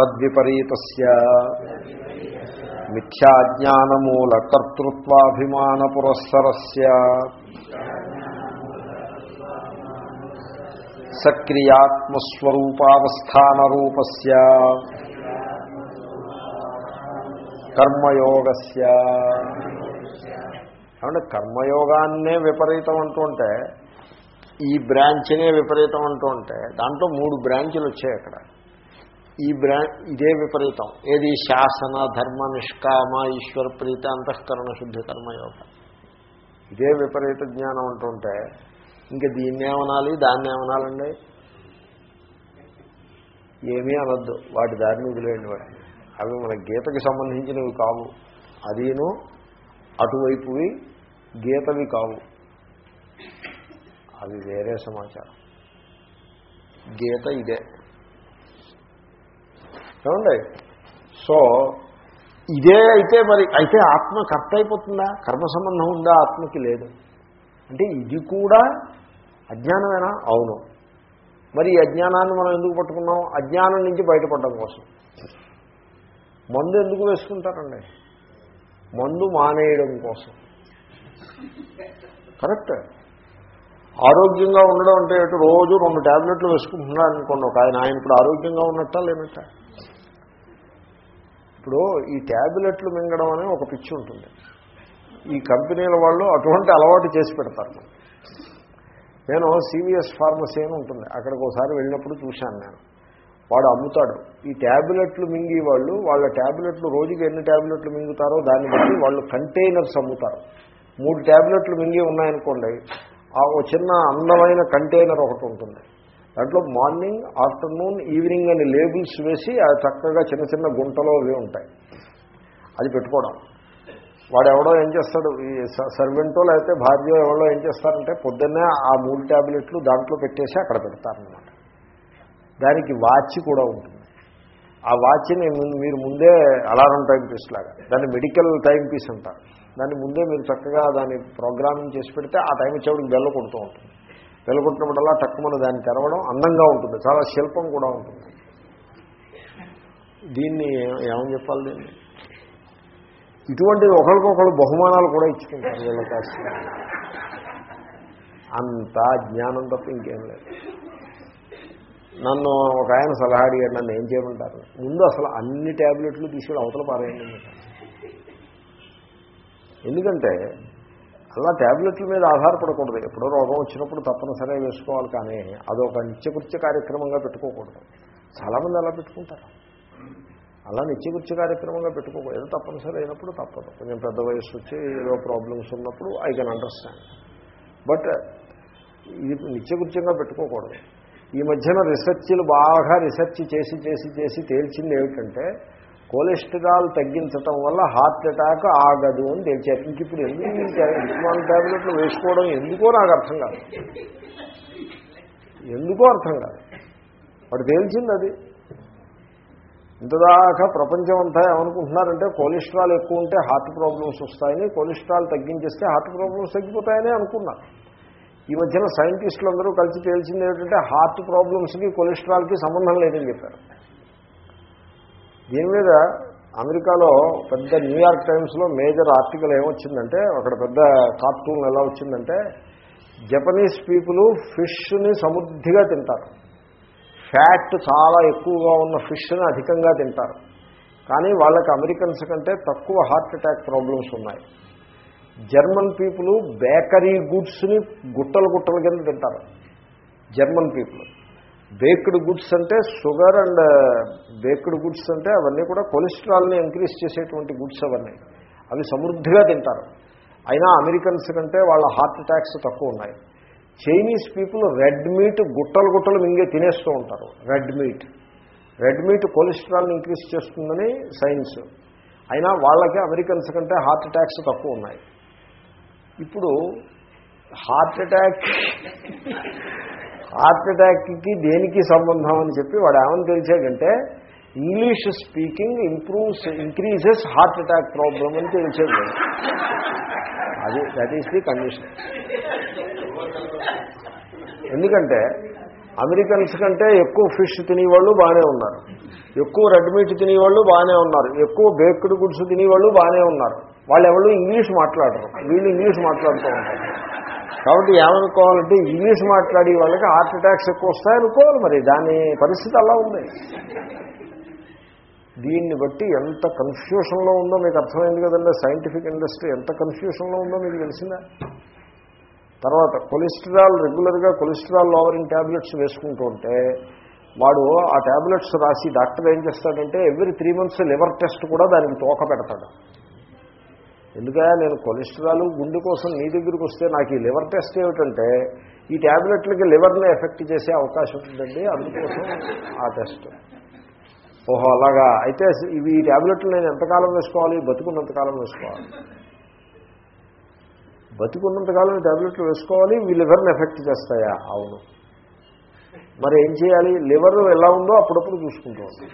తద్విపరీతస్య. మిథ్యాజ్ఞానమూల కర్తృత్వాభిమాన పురస్సరస్య సక్రియాత్మస్వరూపావస్థానరూపస్య. కర్మయోగస్య. ఏమంటే కర్మయోగాన్నే విపరీతం అంటూ ఉంటే ఈ బ్రాంచ్నే విపరీతం అంటూ ఉంటే దాంట్లో మూడు బ్రాంచ్లు వచ్చాయి అక్కడ. ఈ బ్రా ఇదే విపరీతం. ఏది శాసన ధర్మ నిష్కామ ఈశ్వర ప్రీత అంతఃకరణ శుద్ధి కర్మయోగ ఇదే విపరీత జ్ఞానం అంటుంటే ఇంకా దీన్ని ఏమనాలి దాన్ని ఏమనాలండి? ఏమీ అనొద్దు. వాటి దారిని వదిలేయండి వాటిని. అవి మన గీతకి సంబంధించినవి కావు. అదీను అటువైపువి గీతవి కావు. అవి వేరే సమాచారం. గీత ఇదే. ఏమండి? సో ఇదే అయితే మరి అయితే ఆత్మ కర్త అయిపోతుందా? కర్మ సంబంధం ఉందా? ఆత్మకి లేదు. అంటే ఇది కూడా అజ్ఞానమేనా? అవును. మరి ఈ అజ్ఞానాన్ని మనం ఎందుకు పట్టుకున్నాం? అజ్ఞానం నుంచి బయటపడడం కోసం. మందు ఎందుకు వేసుకుంటారండి? మందు మానేయడం కోసం. కరెక్ట్. ఆరోగ్యంగా ఉండడం అంటే రోజు రెండు ట్యాబ్లెట్లు వేసుకుంటున్నాడు అనుకోండి. ఒక ఆయన ఆయన ఇప్పుడు ఆరోగ్యంగా ఉన్నట్ట లేనట్ట? ఇప్పుడు ఈ ట్యాబ్లెట్లు మింగడం అనే ఒక పిచ్చి ఉంటుంది. ఈ కంపెనీల వాళ్ళు అటువంటి అలవాటు చేసి పెడతారు. నేను సివిఎస్ ఫార్మసీ అని ఉంటుంది. అక్కడికి ఒకసారి వెళ్ళినప్పుడు చూశాను నేను. వాడు అమ్ముతాడు. ఈ ట్యాబ్లెట్లు మింగి వాళ్ళు వాళ్ళ ట్యాబ్లెట్లు రోజుకి ఎన్ని ట్యాబ్లెట్లు మింగుతారో దాన్ని బట్టి వాళ్ళు కంటైనర్స్ అమ్ముతారు. మూడు ట్యాబ్లెట్లు మింగి ఉన్నాయనుకోండి ఆ ఓ చిన్న అందమైన కంటైనర్ ఒకటి ఉంటుంది. దాంట్లో మార్నింగ్ ఆఫ్టర్నూన్ ఈవినింగ్ అని లేబుల్స్ వేసి ఆ చక్కగా చిన్న చిన్న గుంటలో అవి ఉంటాయి. అది పెట్టుకోవడం. వాడు ఎవడో ఏం చేస్తాడు? ఈ సర్వెంటో లేకపోతే భార్య ఎవడో ఏం చేస్తారంటే పొద్దున్నే ఆ మూడు ట్యాబ్లెట్లు దాంట్లో పెట్టేసి అక్కడ పెడతారనమాట దానికి వాచ్ కూడా ఉంటుంది. ఆ వాచ్ని మీరు ముందే అలారం టైం పీస్ లాగా దాన్ని మెడికల్ టైం పీస్ అంటారు. దాన్ని ముందే మీరు చక్కగా దాన్ని ప్రోగ్రామింగ్ చేసి పెడితే ఆ టైం వచ్చేవాడికి బెల్ల కొడుతూ ఉంటుంది. బెల్ల కొట్టినప్పుడల్లా తక్కువ దాన్ని తెరవడం అందంగా ఉంటుంది. చాలా శిల్పం కూడా ఉంటుంది. దీన్ని ఏమని చెప్పాలి దీన్ని? ఇటువంటి ఒకరికొకరు బహుమానాలు కూడా ఇచ్చుకుంటారు వీళ్ళ కాస్త. అంతా జ్ఞానం తప్ప ఇంకేం లేదు. నన్ను ఒక ఆయన సలహా అడిగాడు నన్ను ఏం చేయమంటారు? ముందు అసలు అన్ని ట్యాబ్లెట్లు తీసుకెళ్ళి అవతల పారేయండి ఎందుకంటే అలా ట్యాబ్లెట్ల మీద ఆధారపడకూడదు. ఎప్పుడో రోగం వచ్చినప్పుడు తప్పనిసరిగా వేసుకోవాలి కానీ అదొక నిత్యకృత్య కార్యక్రమంగా పెట్టుకోకూడదు. చాలామంది అలా పెట్టుకుంటారు. అలా నిత్యకృత్య కార్యక్రమంగా పెట్టుకోకూడదు. ఏదో తప్పనిసరి అయినప్పుడు తప్పదు. కొంచెం పెద్ద వయసు వచ్చి ఏదో ప్రాబ్లమ్స్ ఉన్నప్పుడు ఐ కెన్ అండర్స్టాండ్ బట్ ఇది నిత్యకృత్యంగా పెట్టుకోకూడదు. ఈ మధ్యన రీసెర్చ్లు బాగా రీసెర్చ్ చేసి చేసి చేసి తేల్చింది ఏమిటంటే కొలెస్ట్రాల్ తగ్గించటం వల్ల హార్ట్ అటాక్ ఆగదు అని తేల్చారు ఇంక ఇప్పుడు ఎందుకు ఇస్మాన్ ట్యాబ్లెట్లు వేసుకోవడం ఎందుకో నాకు అర్థం కాదు. ఎందుకో అర్థం కాదు. వాడు తేల్చింది అది. ఇంతదాకా ప్రపంచం అంతా ఏమనుకుంటున్నారంటే కొలెస్ట్రాల్ ఎక్కువ ఉంటే హార్ట్ ప్రాబ్లమ్స్ వస్తాయని కొలెస్ట్రాల్ తగ్గించేస్తే హార్ట్ ప్రాబ్లమ్స్ తగ్గిపోతాయని అనుకున్నారు ఈ మధ్యన సైంటిస్టులు అందరూ కలిసి తేల్చింది ఏంటంటే హార్ట్ ప్రాబ్లమ్స్కి కొలెస్ట్రాల్కి సంబంధం లేదని చెప్పారు. దీని మీద అమెరికాలో పెద్ద న్యూయార్క్ టైమ్స్లో మేజర్ ఆర్టికల్ ఏమొచ్చిందంటే అక్కడ పెద్ద కార్టూన్ ఎలా వచ్చిందంటే జపనీస్ పీపుల్ ఫిష్ని సమృద్ధిగా తింటారు. ఫ్యాట్ చాలా ఎక్కువగా ఉన్న ఫిష్ని అధికంగా తింటారు. కానీ వాళ్ళకి అమెరికన్స్ కంటే తక్కువ హార్ట్ అటాక్ ప్రాబ్లమ్స్ ఉన్నాయి. జర్మన్ పీపుల్ బేకరీ గుడ్స్ని గుట్టలు గుట్టల కింద తింటారు. German people. బేక్డ్ గుడ్స్ అంటే sugar and uh, baked goods అంటే అవన్నీ కూడా కొలెస్ట్రాల్ని ఇంక్రీజ్ చేసేటువంటి గుడ్స్ అవన్నీ. అవి సమృద్ధిగా తింటారు. అయినా అమెరికన్స్ కంటే వాళ్ళ హార్ట్ అటాక్స్ తక్కువ ఉన్నాయి. చైనీస్ పీపుల్ రెడ్ మీట్ గుట్టలు గుట్టలు మింగే తినేస్తూ ఉంటారు. Red meat. రెడ్ మీట్ కొలెస్ట్రాల్ని ఇంక్రీజ్ చేస్తుందని సైన్స్. అయినా వాళ్ళకి అమెరికన్స్ కంటే హార్ట్ అటాక్స్ తక్కువ ఉన్నాయి. ఇప్పుడు హార్ట్ అటాక్ హార్ట్ అటాక్కి దేనికి సంబంధం అని చెప్పి వాడు ఏమని తెలిసాడంటే English speaking improves increases heart attack problem అని తెలిసేది అది దట్ ఈస్ ది కండిషన్ ఎందుకంటే అమెరికన్స్ కంటే ఎక్కువ ఫిష్ తినేవాళ్ళు బాగానే ఉన్నారు. ఎక్కువ రెడ్ మీట్ తినేవాళ్ళు బాగానే ఉన్నారు. ఎక్కువ బేక్డ్ గుడ్స్ తినేవాళ్ళు బాగానే ఉన్నారు. వాళ్ళు ఎవరు ఇంగ్లీష్ మాట్లాడరు. వీళ్ళు ఇంగ్లీష్ మాట్లాడుతూ ఉంటారు. కాబట్టి ఏమనుకోవాలంటే ఇంగ్లీష్ మాట్లాడే వాళ్ళకి హార్ట్ అటాక్స్ ఎక్కువ వస్తాయనుకోవాలి మరి. దాని పరిస్థితి అలా ఉంది. దీన్ని బట్టి ఎంత కన్ఫ్యూషన్లో ఉందో మీకు అర్థమైంది కదండి. సైంటిఫిక్ ఇండస్ట్రీ ఎంత కన్ఫ్యూషన్లో ఉందో మీకు తెలిసిందా? తర్వాత కొలెస్ట్రాల్ రెగ్యులర్గా కొలెస్ట్రాల్ లోవరింగ్ ట్యాబ్లెట్స్ వేసుకుంటూ ఉంటే వాడు ఆ ట్యాబ్లెట్స్ రాసి డాక్టర్ ఏం చేస్తాడంటే every three months liver test కూడా దానికి తోక పెడతాడు. ఎందుకంటే నేను కొలెస్ట్రాల్ గుండె కోసం నీ దగ్గరికి వస్తే నాకు ఈ లివర్ టెస్ట్ ఏమిటంటే ఈ ట్యాబ్లెట్లకి లివర్ని ఎఫెక్ట్ చేసే అవకాశం ఉంటుందండి అందుకోసం ఆ టెస్ట్. ఓహో అలాగా. అయితే ఇవి ఈ ట్యాబ్లెట్లు నేను ఎంతకాలం వేసుకోవాలి? బతుకున్నంతకాలం వేసుకోవాలి. బతికున్నంతకాలం ట్యాబ్లెట్లు వేసుకోవాలి ఇవి లివర్ని ఎఫెక్ట్ చేస్తాయా? అవును. మరి ఏం చేయాలి? లివర్ ఎలా ఉందో అప్పుడప్పుడు చూసుకుంటూ ఉంటాం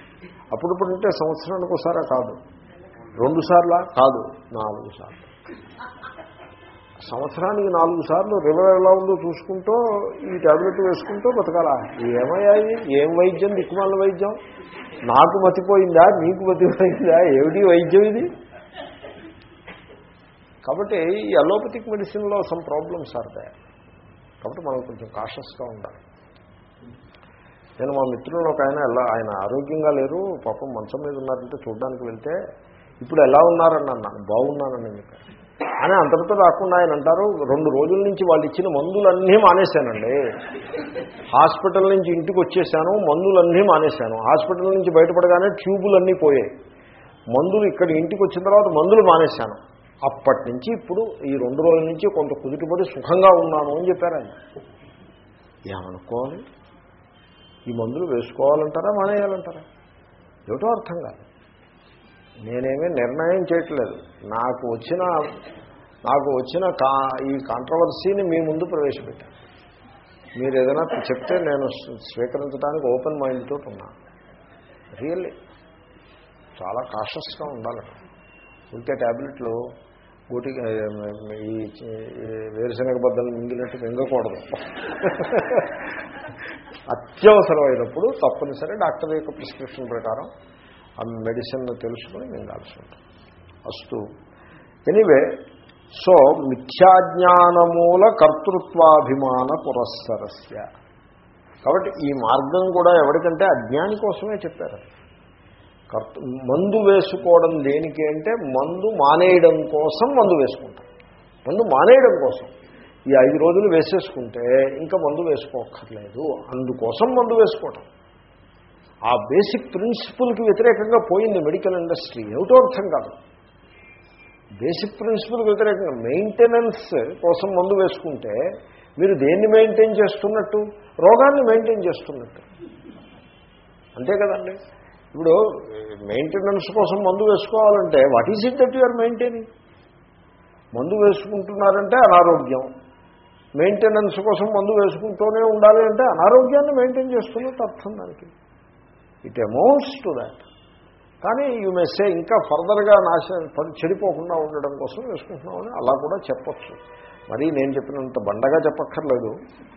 అప్పుడప్పుడు అంటే సంవత్సరానికి ఒకసారా కాదు. రెండు సార్లా? కాదు. నాలుగు సార్లు. సంవత్సరానికి నాలుగు సార్లు లివర్ ఎలా ఉందో చూసుకుంటూ ఈ ట్యాబ్లెట్ వేసుకుంటూ బతకాలా? ఏమయ్యా ఇది? ఏం వైద్యం? దిక్కుమాల వైద్యం? నాకు మతిపోయిందా నీకు మతిపోయిందా ఏమిటి వైద్యం ఇది? కాబట్టి ఈ అలోపతిక్ మెడిసిన్లో సమ్ ప్రాబ్లమ్స్ దే కాబట్టి మనం కొంచెం కాషస్గా ఉండాలి. నేను మా మిత్రులు ఒక ఆయన ఎలా ఆయన ఆరోగ్యంగా లేరు. పాపం మంచం మీద ఉన్నారంటే చూడడానికి వెళ్తే ఇప్పుడు ఎలా ఉన్నారని అన్నాను బాగున్నానని చెప్పారు అని అంతటితో రాకుండా ఆయన అంటారు రెండు రోజుల నుంచి వాళ్ళు ఇచ్చిన మందులన్నీ మానేశానండి. హాస్పిటల్ నుంచి ఇంటికి వచ్చేసాను మందులన్నీ మానేశాను. హాస్పిటల్ నుంచి బయటపడగానే ట్యూబులన్నీ పోయాయి. మందులు ఇక్కడ ఇంటికి వచ్చిన తర్వాత మందులు మానేశాను. అప్పటి నుంచి ఇప్పుడు ఈ రెండు రోజుల నుంచి కొంత కుదుటిపడి సుఖంగా ఉన్నాను అని చెప్పారు ఆయన. ఏమనుకోవాలి? ఈ మందులు వేసుకోవాలంటారా మానేయాలంటారా? ఏమిటో అర్థం కాదు నేనేమీ నిర్ణయం చేయట్లేదు. నాకు వచ్చిన నాకు వచ్చిన కా ఈ కాంట్రవర్సీని మీ ముందు ప్రవేశపెట్టాను. మీరు ఏదైనా చెప్తే నేను స్వీకరించడానికి ఓపెన్ మైండ్తో ఉన్నాను రియల్లీ చాలా కాషస్గా ఉండాలి. ఉంటే ట్యాబ్లెట్లు గుటి ఈ వేరుశనగ బద్దలు మింగినట్టు మింగకూడదు. అత్యవసరమైనప్పుడు తప్పనిసరి డాక్టర్ యొక్క ప్రిస్క్రిప్షన్ ప్రకారం ఆ మెడిసిన్ తెలుసుకుని మింగాల్సి ఉంటుంది. అస్తు. ఎనీవే సో మిథ్యాజ్ఞానమూల కర్తృత్వాభిమాన పురస్సరస్య. కాబట్టి ఈ మార్గం కూడా ఎవరికంటే అజ్ఞాని కోసమే చెప్పారు. కర్త మందు వేసుకోవడం దేనికి అంటే మందు మానేయడం కోసం మందు వేసుకుంటాం మందు మానేయడం కోసం. ఈ ఐదు రోజులు వేసేసుకుంటే ఇంకా మందు వేసుకోక్కర్లేదు. అందుకోసం మందు వేసుకోవటం. ఆ బేసిక్ ప్రిన్సిపుల్కి వ్యతిరేకంగా పోయింది మెడికల్ ఇండస్ట్రీ. ఏమిటో అర్థం కాదు. బేసిక్ ప్రిన్సిపల్కి వ్యతిరేకంగా మెయింటెనెన్స్ కోసం మందు వేసుకుంటే మీరు దేన్ని మెయింటైన్ చేస్తున్నట్టు? రోగాన్ని మెయింటైన్ చేస్తున్నట్టు. అంతే కదండి. ఇప్పుడు మెయింటెనెన్స్ కోసం మందు వేసుకోవాలంటే what is it that you are maintaining? మందు వేసుకుంటున్నారంటే అనారోగ్యం. మెయింటెనెన్స్ కోసం మందు వేసుకుంటూనే ఉండాలి అంటే అనారోగ్యాన్ని మెయింటైన్ చేస్తున్నట్టు అర్థం దానికి. ఇట్ అమౌంట్స్ టు దాట్ కానీ యూ మెస్సే ఇంకా ఫర్దర్గా నాశ చెడిపోకుండా ఉండడం కోసం వేసుకుంటున్నామని అలా కూడా చెప్పచ్చు. మరి నేను చెప్పినంత బండగా చెప్పక్కర్లేదు.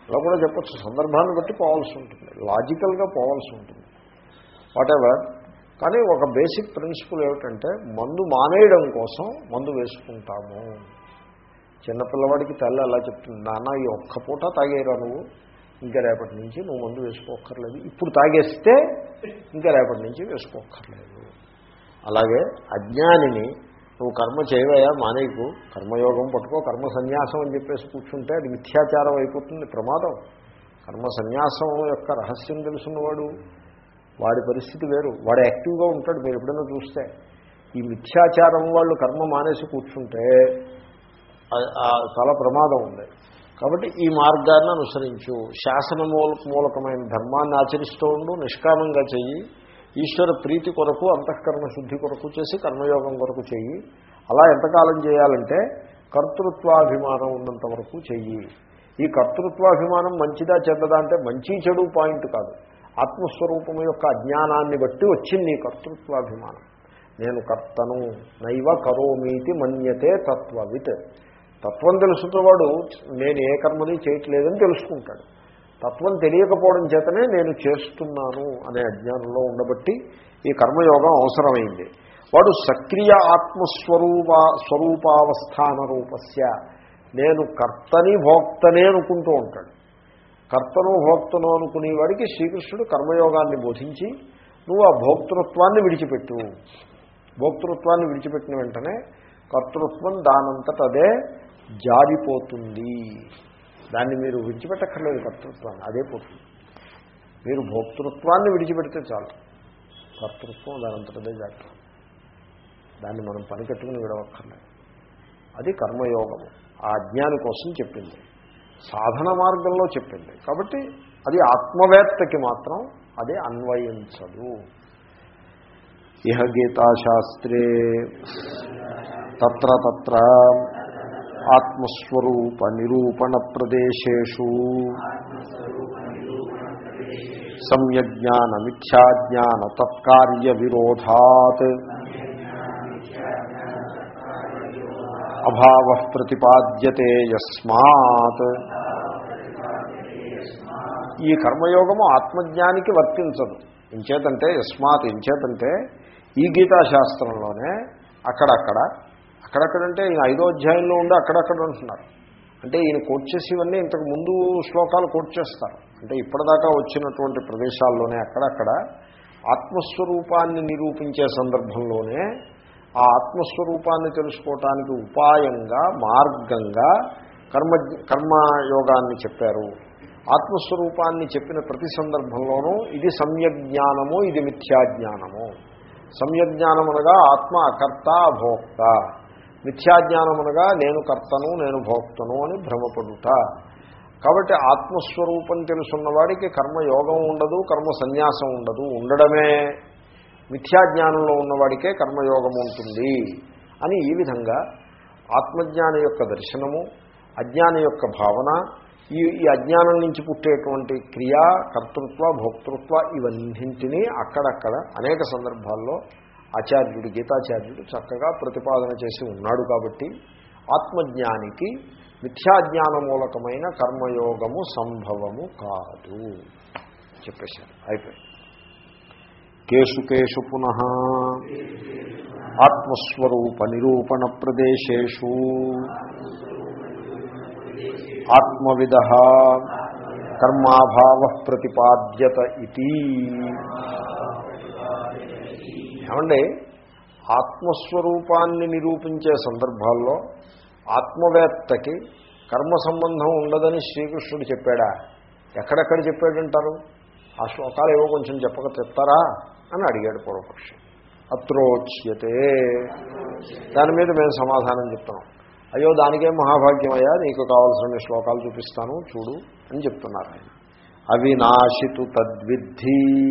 అలా కూడా చెప్పచ్చు. సందర్భాన్ని బట్టి పోవాల్సి ఉంటుంది. లాజికల్గా పోవాల్సి ఉంటుంది. వాటెవర్ కానీ ఒక బేసిక్ ప్రిన్సిపల్ ఏమిటంటే మందు మానేయడం కోసం మందు వేసుకుంటాము. చిన్నపిల్లవాడికి తల్లి అలా చెప్తుంది నాన్న ఈ ఒక్క పూట తాగేరా నువ్వు? ఇంకా రేపటి నుంచి నువ్వు మందు వేసుకోక్కర్లేదు. ఇప్పుడు తాగేస్తే ఇంకా రేపటి నుంచి వేసుకోక్కర్లేదు. అలాగే అజ్ఞానిని నువ్వు కర్మ చేయవయా మానేకు కర్మయోగం పట్టుకో కర్మ సన్యాసం అని చెప్పేసి కూర్చుంటే అది మిథ్యాచారం అయిపోతుంది. ప్రమాదం. కర్మ సన్యాసం యొక్క రహస్యం తెలుసున్నవాడు వాడి పరిస్థితి వేరు. వాడు యాక్టివ్గా ఉంటాడు మీరు ఎప్పుడైనా చూస్తే. ఈ మిథ్యాచారం వాళ్ళు కర్మ మానేసి కూర్చుంటే చాలా ప్రమాదం ఉంది. కాబట్టి ఈ మార్గాన్ని అనుసరించు. శాసన మూల మూలకమైన ధర్మాన్ని ఆచరిస్తూ ఉండు నిష్కామంగా చెయ్యి. ఈశ్వర ప్రీతి కొరకు అంతఃకరణ శుద్ధి కొరకు చేసి కర్మయోగం కొరకు చెయ్యి. అలా ఎంతకాలం చేయాలంటే కర్తృత్వాభిమానం ఉన్నంత వరకు చెయ్యి. ఈ కర్తృత్వాభిమానం మంచిదా చెడ్డదా అంటే మంచి చెడు పాయింట్ కాదు. ఆత్మస్వరూపం యొక్క అజ్ఞానాన్ని బట్టి వచ్చింది ఈ కర్తృత్వాభిమానం. నేను కర్తను నైవ కరోమీతి మన్యతే తత్వవిత్. తత్వం తెలుసుకున్నవాడు నేను ఏ కర్మని చేయట్లేదని తెలుసుకుంటాడు. తత్వం తెలియకపోవడం చేతనే నేను చేస్తున్నాను అనే అజ్ఞానంలో ఉండబట్టి ఈ కర్మయోగం అవసరమైంది. వాడు సక్రియ ఆత్మస్వరూప స్వరూపావస్థాన రూపస్య. నేను కర్తని భోక్తనే అనుకుంటూ ఉంటాడు. కర్తను భోక్తను అనుకునేవాడికి శ్రీకృష్ణుడు కర్మయోగాన్ని బోధించి నువ్వు ఆ భోక్తృత్వాన్ని విడిచిపెట్టు. భోక్తృత్వాన్ని విడిచిపెట్టిన వెంటనే కర్తృత్వం దానంతట అదే జారిపోతుంది. దాన్ని మీరు విడిచిపెట్టక్కర్లేదు కర్తృత్వాన్ని అదే పోతుంది మీరు భోక్తృత్వాన్ని విడిచిపెడితే చాలు. కర్తృత్వం దానంతటదే జాగ్రత్త. దాన్ని మనం పనికట్టుకుని విడవక్కర్లేదు. అది కర్మయోగము. ఆ అజ్ఞాని కోసం చెప్పింది. సాధన మార్గంలో చెప్పింది. కాబట్టి అది ఆత్మవేత్తకి మాత్రం అది అన్వయించదు. ఇహ గీతాశాస్త్రే తత్ర తత్ర ఆత్మస్వరూప నిరూపణ ప్రదేశేషు. సమ్యజ్ఞాన మిథ్యాజ్ఞాన తత్కార్య విరోధాత్. అభావ ప్రతిపాద్యతే యస్మాత్. ఈ కర్మయోగము ఆత్మజ్ఞానికి వర్తించదు. ఇంచేతంటే యస్మాత్ ఇంచేతంటే ఈ గీతాశాస్త్రంలోనే అక్కడక్కడ అక్కడక్కడంటే ఈయన ఐదో అధ్యాయంలో ఉండి అక్కడక్కడ ఉంటున్నారు. అంటే ఈయన కోట్ చేసి ఇవన్నీ ఇంతకు ముందు శ్లోకాలు కోట్ చేస్తారు. అంటే ఇప్పటిదాకా వచ్చినటువంటి ప్రదేశాల్లోనే అక్కడక్కడ ఆత్మస్వరూపాన్ని నిరూపించే సందర్భంలోనే ఆ ఆత్మస్వరూపాన్ని తెలుసుకోవటానికి ఉపాయంగా మార్గంగా కర్మ కర్మయోగాన్ని చెప్పారు. ఆత్మస్వరూపాన్ని చెప్పిన ప్రతి సందర్భంలోనూ ఇది సమ్యజ్ఞానము ఇది మిథ్యాజ్ఞానము. సమ్యజ్ఞానం అనగా ఆత్మ అకర్త అభోక్త మిథ్యాజ్ఞానమునగా నేను కర్తను నేను భోక్తను అని భ్రమపడుట. కాబట్టి ఆత్మస్వరూపం తెలుసున్నవాడికి కర్మయోగం ఉండదు కర్మ సన్యాసం ఉండదు ఉండడమే. మిథ్యాజ్ఞానంలో ఉన్నవాడికే కర్మయోగం ఉంటుంది అని ఈ విధంగా ఆత్మజ్ఞాని యొక్క దర్శనము అజ్ఞాని యొక్క భావన ఈ ఈ అజ్ఞానం నుంచి పుట్టేటువంటి క్రియ కర్తృత్వ భోక్తృత్వ ఇవన్నింటినీ అక్కడక్కడ అనేక సందర్భాల్లో ఆచార్యుడు గీతాచార్యుడు చక్కగా ప్రతిపాదన చేసి ఉన్నాడు కాబట్టి ఆత్మజ్ఞానికి మిథ్యాజ్ఞాన మూలకమైన కర్మయోగము సంభవము కాదు చెప్పేశారు. అయిపోయింది. కేషు కేషు పునః ఆత్మస్వరూప నిరూపణ ప్రదేశేషు ఆత్మవిద కర్మాభావ ప్రతిపాద్యత ఇది ఏమండి? ఆత్మస్వరూపాన్ని నిరూపించే సందర్భాల్లో ఆత్మవేత్తకి కర్మ సంబంధం ఉండదని శ్రీకృష్ణుడు చెప్పాడా? ఎక్కడెక్కడ చెప్పాడంటారు? ఆ శ్లోకాలు ఏవో కొంచెం చెప్పక చెప్తారా అని అడిగాడు పూర్వపక్షి. అత్రోచ్యతే. దాని మీద మేము సమాధానం చెప్తున్నాం. అయ్యో దానికేం మహాభాగ్యమయ్యా? నీకు కావాల్సిన శ్లోకాలు చూపిస్తాను చూడు అని చెప్తున్నారు ఆయన. అవినాశితు తద్విద్ధి.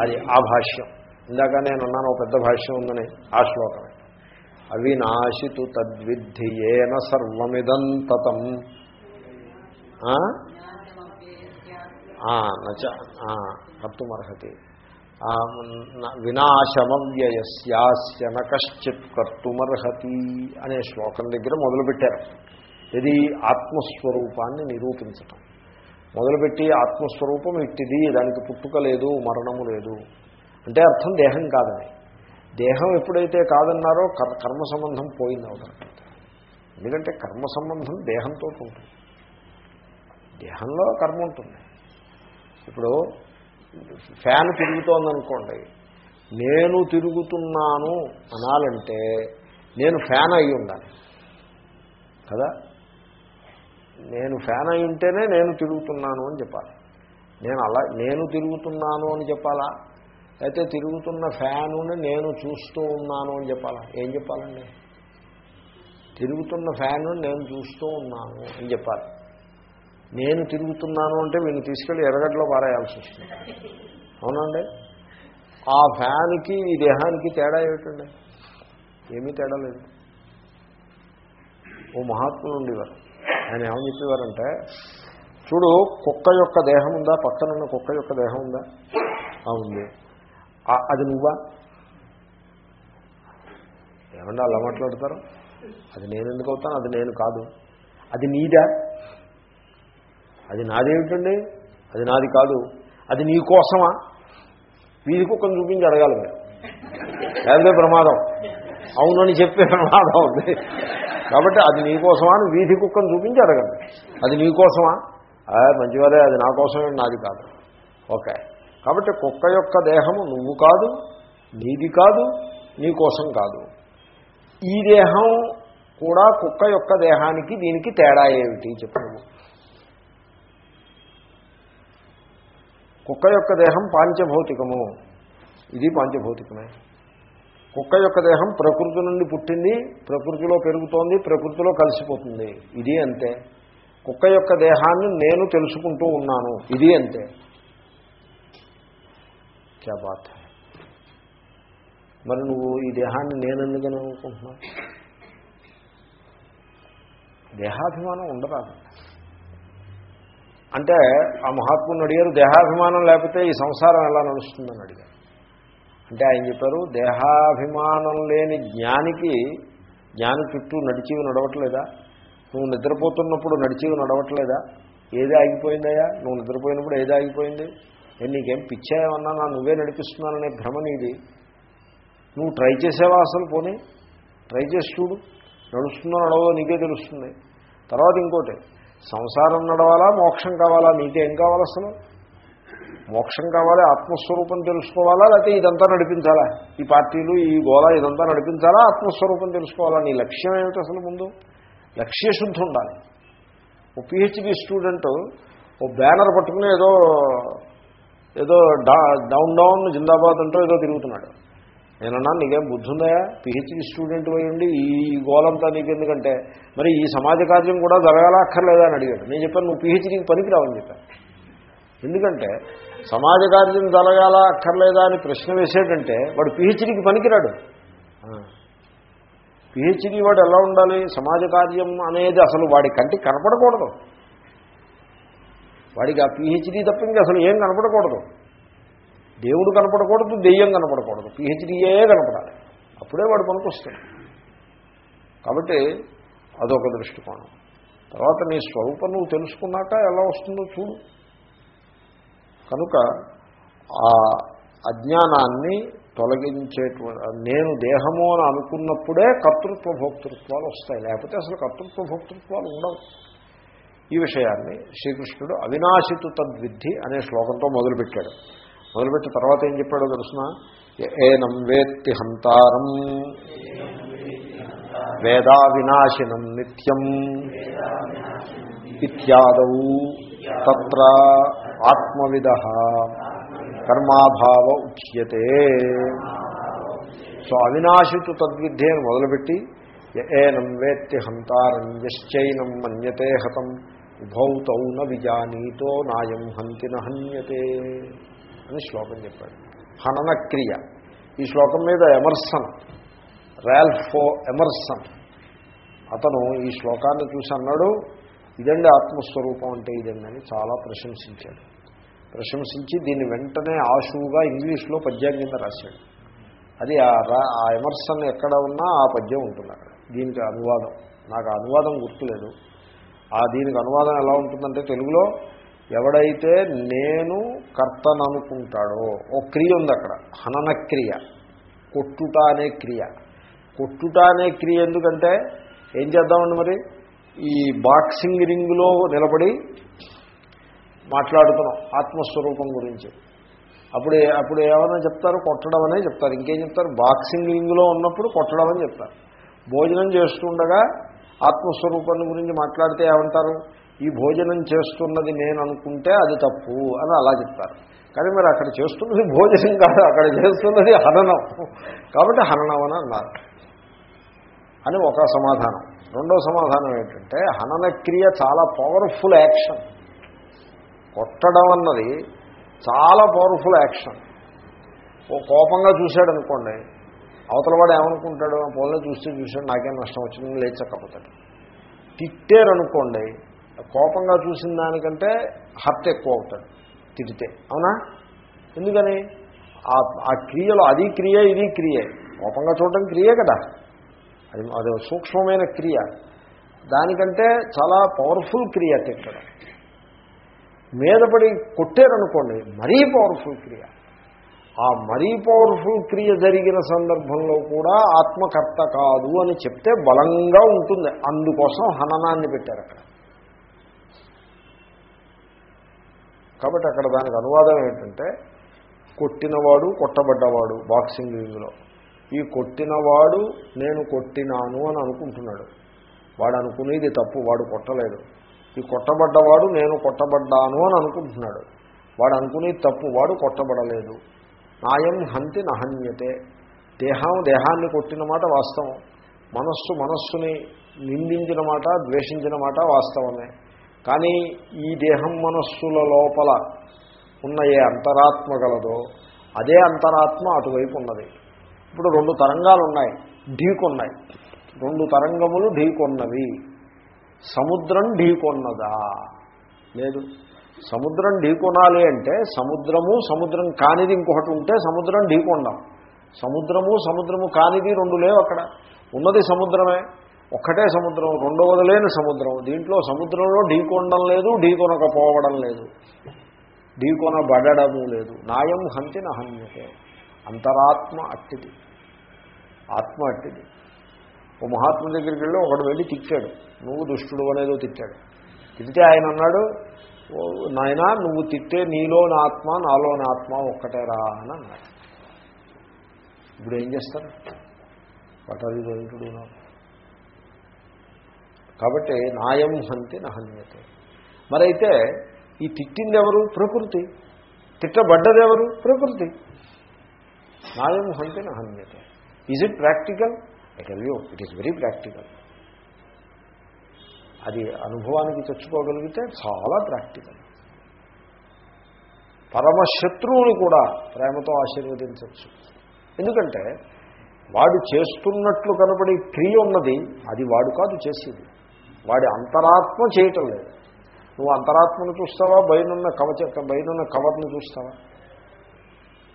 అది ఆ భాష్యం. ఇందాక నేను అన్నాను ఒక పెద్ద భాష్యం ఉందని ఆ శ్లోకమే. అవినాశితు తద్విద్ధి ఏన సర్వమిదం తతం. నచ కర్తుమర్హతి. వినాశమవ్యయస్యాస్య నశ్చిత్ కర్తుమర్హతి అనే శ్లోకం దగ్గర మొదలుపెట్టారు. ఇది ఆత్మస్వరూపాన్ని నిరూపించటం. మొదలుపెట్టి ఆత్మస్వరూపం ఇట్టిది దానికి పుట్టుక లేదు మరణము లేదు. అంటే అర్థం దేహం కాదని దేహం ఎప్పుడైతే కాదన్నారో కర్మ సంబంధం పోయింది అవసరం ఎందుకంటే కర్మ సంబంధం దేహంతో ఉంటుంది. దేహంలో కర్మ ఉంటుంది. ఇప్పుడు ఫ్యాన్ తిరుగుతోందనుకోండి నేను తిరుగుతున్నాను అనాలంటే నేను ఫ్యాన్ అయి ఉండాలి కదా? నేను ఫ్యాన్ అయి ఉంటేనే నేను తిరుగుతున్నాను అని చెప్పాలి. నేను అలా నేను తిరుగుతున్నాను అని చెప్పాలా? అయితే తిరుగుతున్న ఫ్యానుని నేను చూస్తూ ఉన్నాను అని చెప్పాలా? ఏం చెప్పాలండి? తిరుగుతున్న ఫ్యాను నేను చూస్తూ ఉన్నాను అని చెప్పాలి. నేను తిరుగుతున్నాను అంటే వీళ్ళు తీసుకెళ్ళి ఎర్రగడ్డలో పారేయాల్సి వస్తుంది. అవునండి? ఆ ఫ్యాన్కి ఈ దేహానికి తేడా ఏమిటండి? ఏమీ తేడా లేదు. ఓ మహాత్ములు ఉండేవారు. ఆయన ఏమని చెప్పేవారంటే చూడు కుక్క యొక్క దేహం ఉందా? పక్కనున్న కుక్క యొక్క దేహం ఉందా? ఉంది. అది నువ్వా? ఏమన్నా అలా మాట్లాడతారు? అది నేను ఎందుకు అవుతాను? అది నేను కాదు. అది నీదా? అది నాదేమిటండి? అది నాది కాదు. అది నీ కోసమా? వీధి కుక్కను చూపించి అడగాలి మీరు. లేకపోతే ప్రమాదం. అవునని చెప్పే ప్రమాదం ఉంది. కాబట్టి అది నీ కోసమా అని వీధి కుక్కను చూపించి అడగండి. అది నీ కోసమా? మంచివారే అది నా కోసమే నాది కాదు. ఓకే. కాబట్టి కుక్క యొక్క దేహము నువ్వు కాదు నీది కాదు నీ కోసం కాదు. ఈ దేహం కూడా కుక్క యొక్క దేహానికి దీనికి తేడా ఏమిటి చెప్పండి. కుక్క యొక్క దేహం పాంచభౌతికము. ఇది పాంచభౌతికమే. కుక్క యొక్క దేహం ప్రకృతి నుండి పుట్టింది ప్రకృతిలో పెరుగుతోంది ప్రకృతిలో కలిసిపోతుంది. ఇది అంతే. కుక్క యొక్క దేహాన్ని నేను తెలుసుకుంటూ ఉన్నాను. ఇది అంతే. క్యా బాత్ మరి నువ్వు ఈ దేహాన్ని నేను ఎందుకని అనుకుంటున్నావు? దేహాభిమానం ఉండరాదు. అంటే ఆ మహాత్ముని అడిగారు దేహాభిమానం లేకపోతే ఈ సంసారం ఎలా నడుస్తుందని అడిగారు. అంటే ఆయన చెప్పారు దేహాభిమానం లేని జ్ఞానికి జ్ఞాని చుట్టూ నడిచివి నడవట్లేదా? నువ్వు నిద్రపోతున్నప్పుడు నడిచివి నడవట్లేదా? ఏది ఆగిపోయిందయ్యా? నువ్వు నిద్రపోయినప్పుడు ఏది ఆగిపోయింది? నీకేం పిచ్చాయేమన్నా నా నువ్వే నడిపిస్తున్నాననే భ్రమ నీది. నువ్వు ట్రై చేసేవా అసలు పోనీ? ట్రై చేసి చూడు. నడుస్తుందో నడవదో నీకే తెలుస్తుంది. తర్వాత ఇంకోటి సంసారం నడవాలా? మోక్షం కావాలా? నీకేం కావాలి అసలు? మోక్షం కావాలి ఆత్మస్వరూపం తెలుసుకోవాలా లేకపోతే ఇదంతా నడిపించాలా? ఈ పార్టీలు ఈ గోళ ఇదంతా నడిపించాలా ఆత్మస్వరూపం తెలుసుకోవాలా? నీ లక్ష్యం ఏమిటి అసలు ముందు? లక్ష్యశుద్ధి ఉండాలి. ఓ పిహెచ్డి స్టూడెంట్ ఓ బ్యానర్ పట్టుకుని ఏదో ఏదో డౌన్ డౌన్ జిందాబాద్ అంటూ ఏదో తిరుగుతున్నాడు. నేనన్నా నీకేం బుద్ధి పిహెచ్డి స్టూడెంట్ పోయి ఉండి ఈ గోలంతా నీకెందుకంటే? మరి ఈ సమాజ కార్యం కూడా జరగాల అక్కర్లేదా అని అడిగాడు. నేను చెప్పాను నువ్వు పిహెచ్డీకి పనికిరావని చెప్పాను ఎందుకంటే సమాజ కార్యం జరగాల అక్కర్లేదా అని ప్రశ్న వేసేటంటే వాడు పిహెచ్డీకి పనికిరాడు. పిహెచ్డీ వాడు ఎలా ఉండాలి సమాజ కార్యం అనేది అసలు వాడి కంటికి కనపడకూడదు. వాడికి ఆ పిహెచ్డీ తప్ప ఇంకా అసలు ఏం కనపడకూడదు. దేవుడు కనపడకూడదు దెయ్యం కనపడకూడదు. పిహెచ్డీయే కనపడాలి. అప్పుడే వాడు పనికొస్తాడు. కాబట్టి అదొక దృష్టికోణం. తర్వాత నీ స్వరూపం నువ్వు తెలుసుకున్నాక ఎలా వస్తుందో చూడు. కనుక ఆ అజ్ఞానాన్ని తొలగించేటువంటి నేను దేహము అని అనుకున్నప్పుడే కర్తృత్వ భోక్తృత్వాలు వస్తాయి. లేకపోతే అసలు కర్తృత్వ భోక్తృత్వాలు ఉండవు. ఈ విషయాన్ని శ్రీకృష్ణుడు అవినాశితు తద్విద్ధి అనే శ్లోకంతో మొదలుపెట్టాడు. మొదలుపెట్టి తర్వాత ఏం చెప్పాడో తెలుసిన? ఏనం వేత్తి హంతారం. వేదా వినాశినం నిత్యం. ఇత్యాదౌ. తత్ర ఆత్మవిద. కర్మాభావ ఉచ్యతే. సో అవినాశితు తద్విద్ధి అని మొదలుపెట్టి ఏనం వేత్తి హంతారంజశ్చైనం మన్యతే హతం. ఉభౌ తౌ న నాయం హంతిన హన్యతే అని శ్లోకం చెప్పాడు. హనన క్రియ ఈ శ్లోకం మీద ఎమర్సన్ రాల్ఫో ఎమర్సన్ అతను ఈ శ్లోకాన్ని చూసి అన్నాడు ఇదండి ఆత్మస్వరూపం అంటే ఇదండి చాలా ప్రశంసించాడు. ప్రశంసించి దీన్ని వెంటనే ఆశువుగా ఇంగ్లీష్లో పద్యం కింద రాశాడు. అది ఆ ఆ ఎమర్సన్ ఎక్కడ ఉన్నా ఆ పద్యం ఉంటుంది అక్కడ. దీనికి అనువాదం. నాకు అనువాదం గుర్తులేదు. ఆ దీనికి అనువాదం ఎలా ఉంటుందంటే తెలుగులో ఎవడైతే నేను కర్తను అనుకుంటాడో ఓ క్రియ ఉంది అక్కడ హనన క్రియ. కొట్టుట అనే క్రియ. కొట్టుట అనే క్రియ ఎందుకంటే ఏం చేద్దామండి మరి? ఈ బాక్సింగ్ రింగులో నిలబడి మాట్లాడుతున్నాం ఆత్మస్వరూపం గురించి. అప్పుడు అప్పుడు ఏమైనా చెప్తారు? కొట్టడం అనే చెప్తారు. ఇంకేం చెప్తారు? బాక్సింగ్ రింగ్లో ఉన్నప్పుడు కొట్టడం అని చెప్తారు. భోజనం చేస్తుండగా ఆత్మస్వరూపాన్ని గురించి మాట్లాడితే ఏమంటారు? ఈ భోజనం చేస్తున్నది నేను అనుకుంటే అది తప్పు అని అలా చెప్తారు. కానీ మరి అక్కడ చేస్తున్నది భోజనం కాదు అక్కడ చేస్తున్నది హననం. కాబట్టి హననం అని అన్నారు. అని ఒక సమాధానం. రెండో సమాధానం ఏంటంటే హనన క్రియ చాలా పవర్ఫుల్ యాక్షన్ కొట్టడం అన్నది చాలా పవర్ఫుల్ యాక్షన్ ఓ కోపంగా చూశాడు అనుకోండి అవతల వాడు ఏమనుకుంటాడు పోలే చూస్తే చూశాడు నాకేం నష్టం వచ్చింది లేచకపోతాడు తిట్టారనుకోండి కోపంగా చూసిన దానికంటే హర్ట్ ఎక్కువ అవుతాడు. తిడితే అవునా? ఎందుకని? ఆ ఆ క్రియలో అది క్రియ ఇది క్రియే. కోపంగా చూడడం క్రియే కదా. అది అది సూక్ష్మమైన క్రియ. దానికంటే చాలా పవర్ఫుల్ క్రియ తిట్టడం మీద పడి కొట్టారనుకోండి మరీ పవర్ఫుల్ క్రియ. ఆ మరీ పవర్ఫుల్ క్రియ జరిగిన సందర్భంలో కూడా ఆత్మకర్త కాదు అని చెప్తే బలంగా ఉంటుంది. అందుకోసం హననాన్ని పెట్టారు అక్కడ. కాబట్టి అక్కడ దానికి అనువాదం ఏంటంటే కొట్టినవాడు కొట్టబడ్డవాడు బాక్సింగ్ రింగ్లో ఈ కొట్టినవాడు నేను కొట్టినాను అని అనుకుంటున్నాడు. వాడు అనుకునేది తప్పు వాడు కొట్టలేదు. ఈ కొట్టబడ్డవాడు నేను కొట్టబడ్డాను అని అనుకుంటున్నాడు. వాడు అనుకునేది తప్పు వాడు కొట్టబడలేదు. నాయం హంతి నహన్యతే. దేహం దేహాన్ని కొట్టిన మాట వాస్తవం. మనస్సు మనస్సుని నిందించిన మాట ద్వేషించిన మాట వాస్తవమే. కానీ ఈ దేహం మనస్సుల లోపల ఉన్న ఏ అంతరాత్మ గలదో అదే అంతరాత్మ అటువైపు ఉన్నది. ఇప్పుడు రెండు తరంగాలు ఉన్నాయి ఢీకొన్నాయి. రెండు తరంగములు ఢీకొన్నవి. సముద్రం ఢీకొన్నదా? లేదు. సముద్రం ఢీకొనాలి అంటే సముద్రము సముద్రం కానిది ఇంకొకటి ఉంటే సముద్రం ఢీకొండాం. సముద్రము సముద్రము కానిది రెండు లేవు అక్కడ. ఉన్నది సముద్రమే. ఒక్కటే సముద్రం రెండవది లేని సముద్రం. దీంట్లో సముద్రంలో ఢీకొనడం లేదు ఢీకొనకపోవడం లేదు. ఢీకొనబడము లేదు. నాయం హంతి నహన్యతే. అంతరాత్మ అట్టిది. ఆత్మ అట్టిది. ఓ మహాత్మ దగ్గరికి వెళ్ళి ఒకడు వెళ్ళి తిట్టాడు. నువ్వు దుష్టుడు అనేదో తిట్టాడు. తిడితే ఆయన అన్నాడు "ఓ నాయనా నువ్వు తిట్టే నీలోని ఆత్మ నాలోని ఆత్మ ఒక్కటేరా అని అన్నాడు. ఇప్పుడు ఏం చేస్తారు? పటది ఆర్ కాబట్టి నాయం హంతి నహన్యతే. మరైతే ఈ తిట్టింది ఎవరు ప్రకృతి. తిట్టబడ్డదెవరు? ప్రకృతి. నాయం హంతిన నహన్యతే is it practical I tell you it is very practical అది అనుభవానికి తెచ్చుకోగలిగితే చాలా ప్రాక్టికల్ పరమశత్రువుని కూడా ప్రేమతో ఆశీర్వదించవచ్చు. ఎందుకంటే వాడు చేస్తున్నట్లు కనబడి క్రియ ఉన్నది అది వాడు కాదు చేసేది. వాడి అంతరాత్మ చేయటం లేదు. నువ్వు అంతరాత్మను చూస్తావా? బయనున్న కవచ బయనున్న కవర్ను చూస్తావా?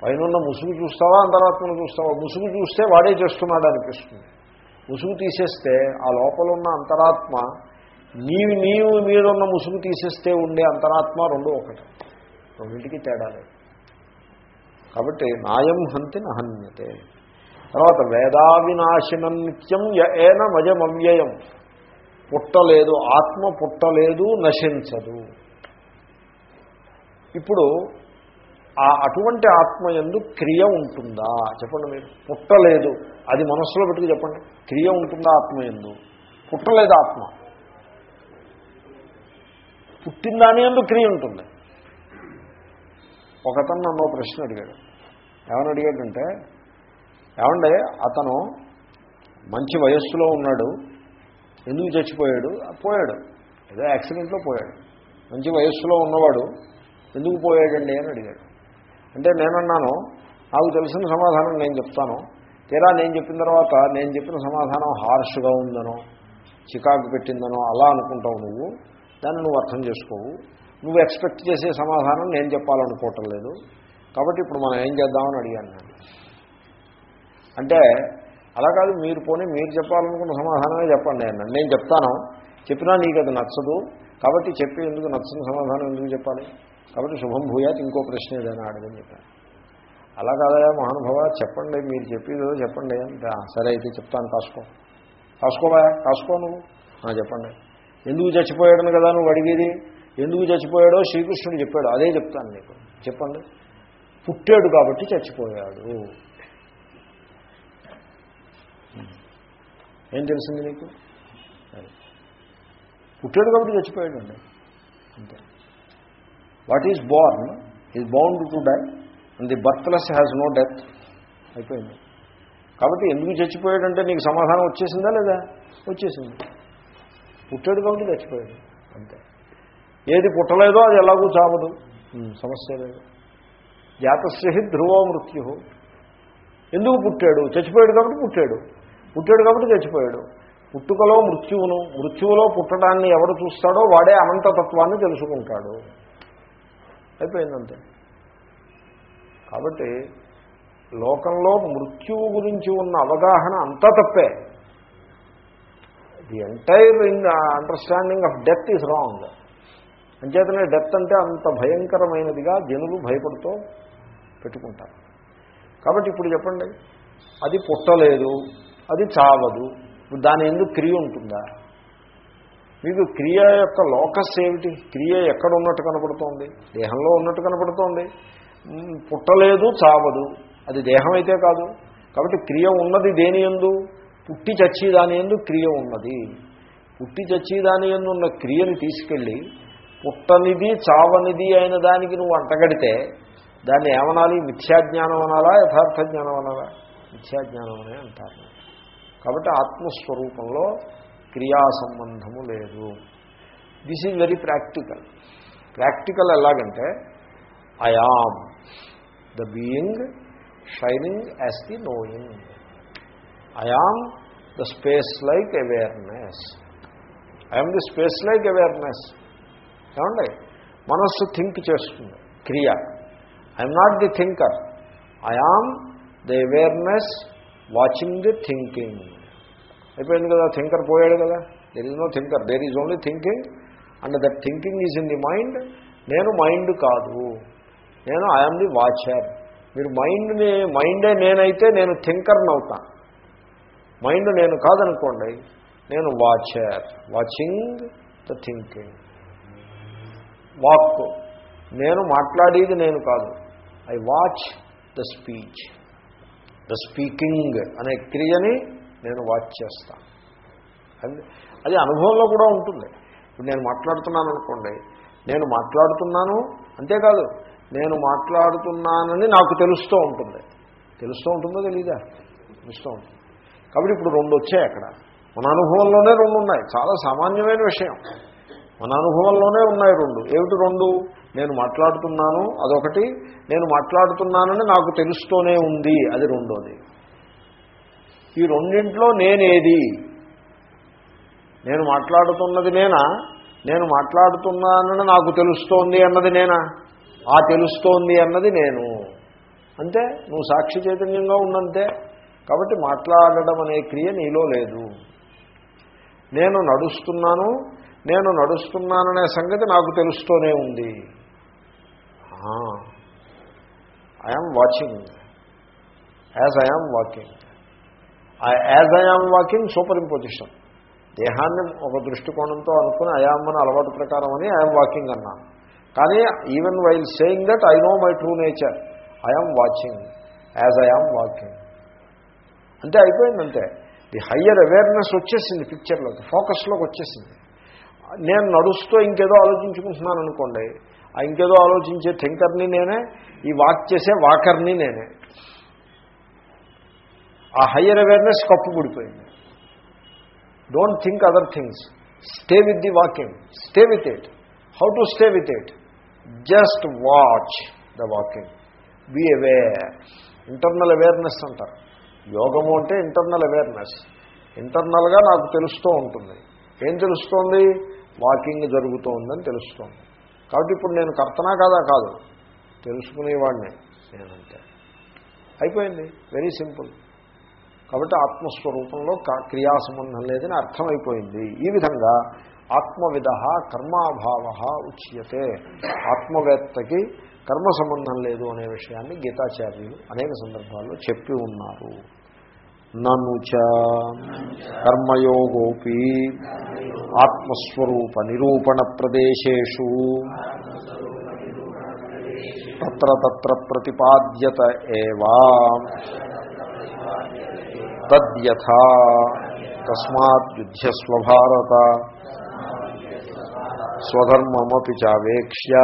పైన ముసుగు చూస్తావా అంతరాత్మను చూస్తావా? ముసుగు చూస్తే వాడే చేస్తున్నాడు అనిపిస్తుంది. ముసుగు తీసేస్తే ఆ లోపల ఉన్న అంతరాత్మ నీవు నీవు మీరున్న ముసుగు తీసేస్తే ఉండే అంతరాత్మ రెండు ఒకటి. రెండింటికి తేడా లేదు. కాబట్టి నాయం హంతి నహన్యతే. తర్వాత వేదావినాశనం నిత్యం ఏన మజమవ్యయం. పుట్టలేదు ఆత్మ పుట్టలేదు నశించదు. ఇప్పుడు ఆ అటువంటి ఆత్మ ఎందు క్రియ ఉంటుందా? చెప్పండి మీరు. పుట్టలేదు. అది మనస్సులో పెట్టుకు చెప్పండి. క్రియ ఉంటుందా ఆత్మ ఎందు పుట్టలేదు ఆత్మ. పుట్టిందాని ఎందు క్రియ ఉంటుంది. ఒకతను నన్ను ప్రశ్న అడిగాడు. ఏమని అడిగాడంటే ఏమంటే అతను మంచి వయస్సులో ఉన్నాడు. ఎందుకు చచ్చిపోయాడు? పోయాడు. ఏదో యాక్సిడెంట్లో పోయాడు. మంచి వయస్సులో ఉన్నవాడు. ఎందుకు పోయాడండి అని అడిగాడు. అంటే నేనన్నాను నాకు తెలిసిన సమాధానం నేను చెప్తాను. తీరా నేను చెప్పిన తర్వాత నేను చెప్పిన సమాధానం హార్ష్గా ఉందనో చికాకు పెట్టిందనో అలా అనుకుంటావు నువ్వు. దాన్ని నువ్వు అర్థం చేసుకోవు. నువ్వు ఎక్స్పెక్ట్ చేసే సమాధానం నేను చెప్పాలనుకోవటం లేదు. కాబట్టి ఇప్పుడు మనం ఏం చేద్దామని అడిగాను నేను. అంటే అలా కాదు మీరు పోనీ మీరు చెప్పాలనుకున్న సమాధానమే చెప్పండి అన్నాడు నేను చెప్తాను. చెప్పినా నీకు అది నచ్చదు. కాబట్టి చెప్పి ఎందుకు నచ్చని సమాధానం ఎందుకు చెప్పాలి? కాబట్టి శుభం భూయాత్ ఇంకో ప్రశ్న ఏదైనా అడగని చెప్పాను అలా కాదయా మహానుభావ చెప్పండి మీరు చెప్పేదో చెప్పండి. సరే అయితే చెప్తాను కాసుకో. కాసుకోవా కాసుకో నువ్వు? చెప్పండి. ఎందుకు చచ్చిపోయాడని కదా నువ్వు అడిగేది? ఎందుకు చచ్చిపోయాడో శ్రీకృష్ణుడు చెప్పాడు అదే చెప్తాను నీకు. చెప్పండి. పుట్టాడు కాబట్టి చచ్చిపోయాడు. ఏం తెలిసింది నీకు? పుట్టాడు కాబట్టి చచ్చిపోయాడు అండి అంతే. What is born is bound to die and the birthless has no death అయిపోయింది. కాబట్టి ఎందుకు చచ్చిపోయాడంటే నీకు సమాధానం వచ్చేసిందా లేదా? వచ్చేసింది. పుట్టాడు కాబట్టి చచ్చిపోయాడు. అంతే. ఏది పుట్టలేదో అది ఎలాగూ చావదు. సమస్య లేదు. జాతస్యహి ధ్రువ మృత్యు. ఎందుకు పుట్టాడు? చచ్చిపోయాడు కాబట్టి పుట్టాడు. పుట్టాడు కాబట్టి చచ్చిపోయాడు. పుట్టుకలో మృత్యువును మృత్యువులో పుట్టడాన్ని ఎవడు చూస్తాడో వాడే అనంతతత్వాన్ని తెలుసుకుంటాడు. అయిపోయిందంతే. కాబట్టి లోకంలో మృత్యువు గురించి ఉన్న అవగాహన అంతా తప్పే. The entire in understanding of death is wrong అంచేతనే డెత్ అంటే అంత భయంకరమైనదిగా జనులు భయపడుతూ పెట్టుకుంటారు. కాబట్టి ఇప్పుడు చెప్పండి అది పుట్టలేదు అది చావదు దాని ఎందుకు క్రియ ఉంటుందా? మీకు క్రియ యొక్క లోకస్ ఏమిటి? క్రియ ఎక్కడ ఉన్నట్టు కనపడుతోంది? దేహంలో ఉన్నట్టు కనపడుతోంది? పుట్టలేదు చావదు. అది దేహం అయితే కాదు. కాబట్టి క్రియ ఉన్నది దేని ఎందు పుట్టి చచ్చి దాని ఎందు క్రియ ఉన్నది. పుట్టి చచ్చి దాని ఎందు ఉన్న క్రియని తీసుకెళ్ళి పుట్టనిది చావనిది అయిన దానికి నువ్వు అంటగడితే దాన్ని ఏమనాలి? మిథ్యాజ్ఞానం అనాలా? యథార్థ జ్ఞానం అనాలా? మిథ్యాజ్ఞానం అనే అంటారు. కాబట్టి ఆత్మస్వరూపంలో క్రియా సంబంధము లేదు. This is very practical practical ఎలాగంటే I am the being shining as the knowing I am the space like awareness I am the space like awareness ఏమండి? మనస్సు థింక్ చేస్తుంది. క్రియ. I am not the thinker I am the awareness watching the thinking అయిపోయింది కదా thinker పోయాడు కదా. There is no thinker there is only thinking and that thinking is in the mind నేను mind కాదు. నేను ఐఎమ్ ది వాచర్ మీరు మైండ్ని మైండే నేనైతే నేను థింకర్ని అవుతాను మైండ్ నేను కాదనుకోండి నేను వాచర్ వాచింగ్ ద థింకింగ్ వాక్ నేను మాట్లాడేది నేను కాదు. I watch the speech the speaking అనే క్రియని నేను వాచ్ చేస్తాను. అది అది అనుభవంలో కూడా ఉంటుంది. ఇప్పుడు నేను మాట్లాడుతున్నాను అనుకోండి నేను మాట్లాడుతున్నాను అంతేకాదు నేను మాట్లాడుతున్నానని నాకు తెలుస్తూ ఉంటుంది. తెలుస్తూ ఉంటుందో తెలీదా? తెలుస్తూ ఉంటుంది. కాబట్టి ఇప్పుడు రెండు వచ్చాయి అక్కడ. మన అనుభవంలోనే రెండు ఉన్నాయి. చాలా సామాన్యమైన విషయం. మన అనుభవంలోనే ఉన్నాయి రెండు. ఏమిటి రెండు? నేను మాట్లాడుతున్నాను అదొకటి. నేను మాట్లాడుతున్నానని నాకు తెలుస్తూనే ఉంది అది రెండోది. ఈ రెండింట్లో నేనేది? నేను మాట్లాడుతున్నది నేనా? నేను మాట్లాడుతున్నానని నాకు తెలుస్తోంది అన్నది నేనా? ఆ తెలుస్తోంది అన్నది నేను. అంతే నువ్వు సాక్షి చైతన్యంగా ఉన్నంతే. కాబట్టి మాట్లాడడం అనే క్రియ నీలో లేదు. నేను నడుస్తున్నాను నేను నడుస్తున్నాననే సంగతి నాకు తెలుస్తూనే ఉంది. I am watching as I am walking as I am walking super imposition దేహాన్ని ఒక దృష్టికోణంతో అనుకుని అయామ్మని అలవాటు ప్రకారం అని ఐఎమ్ వాకింగ్ అన్నాను. కానీ even while saying that I know my true nature I am watching as I am walking అంతే అయిపోయిందంటే ది హయ్యర్ అవేర్నెస్ వచ్చేసింది పిక్చర్లోకి ఫోకస్లోకి వచ్చేసింది. నేను నడుస్తూ ఇంకేదో ఆలోచించుకుంటున్నాను అనుకోండి ఆ ఇంకేదో ఆలోచించే థింకర్ని నేనే ఈ వాక్ చేసే వాకర్ని నేనే. ఆ హయ్యర్ అవేర్నెస్ కప్పు పడిపోయింది don't think other things stay with the walking stay with it how to stay with it just watch the walking be aware internal awareness అంటారు. యోగము అంటే ఇంటర్నల్ అవేర్నెస్ ఇంటర్నల్గా నాకు తెలుస్తూ ఉంటుంది. ఏం తెలుస్తోంది? వాకింగ్ జరుగుతోందని తెలుస్తోంది. కాబట్టి ఇప్పుడు నేను కర్తనా కాదా? కాదు. తెలుసుకునేవాడిని నేనంటే. అయిపోయింది. వెరీ సింపుల్ కాబట్టి ఆత్మస్వరూపంలో క- క్రియా సంబంధం లేదని అర్థమైపోయింది. ఈ విధంగా ఆత్మవిధ కర్మాభావ ఉచ్యతే. ఆత్మవేత్తకి కర్మ సంబంధం లేదు అనే విషయాన్ని గీతాచార్యులు అనేక సందర్భాల్లో చెప్పి ఉన్నారు. నను చ కర్మయోగోపి ఆత్మస్వరూప నిరూపణ ప్రదేశేషు తత్ర తత్ర ప్రతిపాద్యత ఏవా. తద్యథా. తస్మాత్ యుధ్యస్వ భారత స్వధర్మమపి చావేక్ష్య.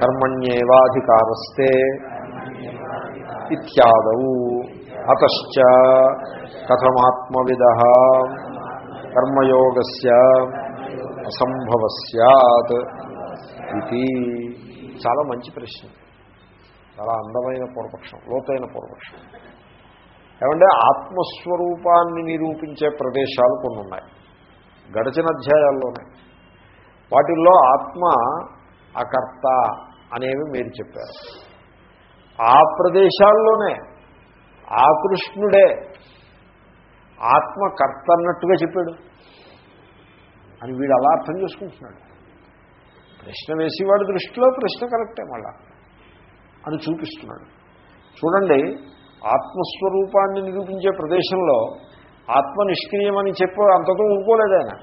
కర్మణ్యేవాధికారస్తే ఇత్యాదౌ. అతశ్చ. కథమాత్మవిద. కర్మయోగస్ అసంభవ సత్ ఇది చాలా మంచి ప్రశ్న. చాలా అందమైన పూర్వపక్షం లోతైన పూర్వపక్షం. ఏమంటే ఆత్మస్వరూపాన్ని నిరూపించే ప్రదేశాలు కొన్ని ఉన్నాయి గడిచిన అధ్యాయాల్లోనే. వాటిల్లో ఆత్మ అకర్త అనేవి మీరు చెప్పారు. ఆ ప్రదేశాల్లోనే ఆ కృష్ణుడే ఆత్మకర్త అన్నట్టుగా చెప్పాడు. అని వీడు అలా అర్థం చేసుకుంటున్నాడు. ప్రశ్న వేసేవాడి దృష్టిలో ప్రశ్న కరెక్టే మళ్ళా. అని చూపిస్తున్నాడు. చూడండి ఆత్మస్వరూపాన్ని నిరూపించే ప్రదేశంలో ఆత్మ నిష్క్రియమని చెప్పి అంతతో ఊరుకోలేదు ఆయన.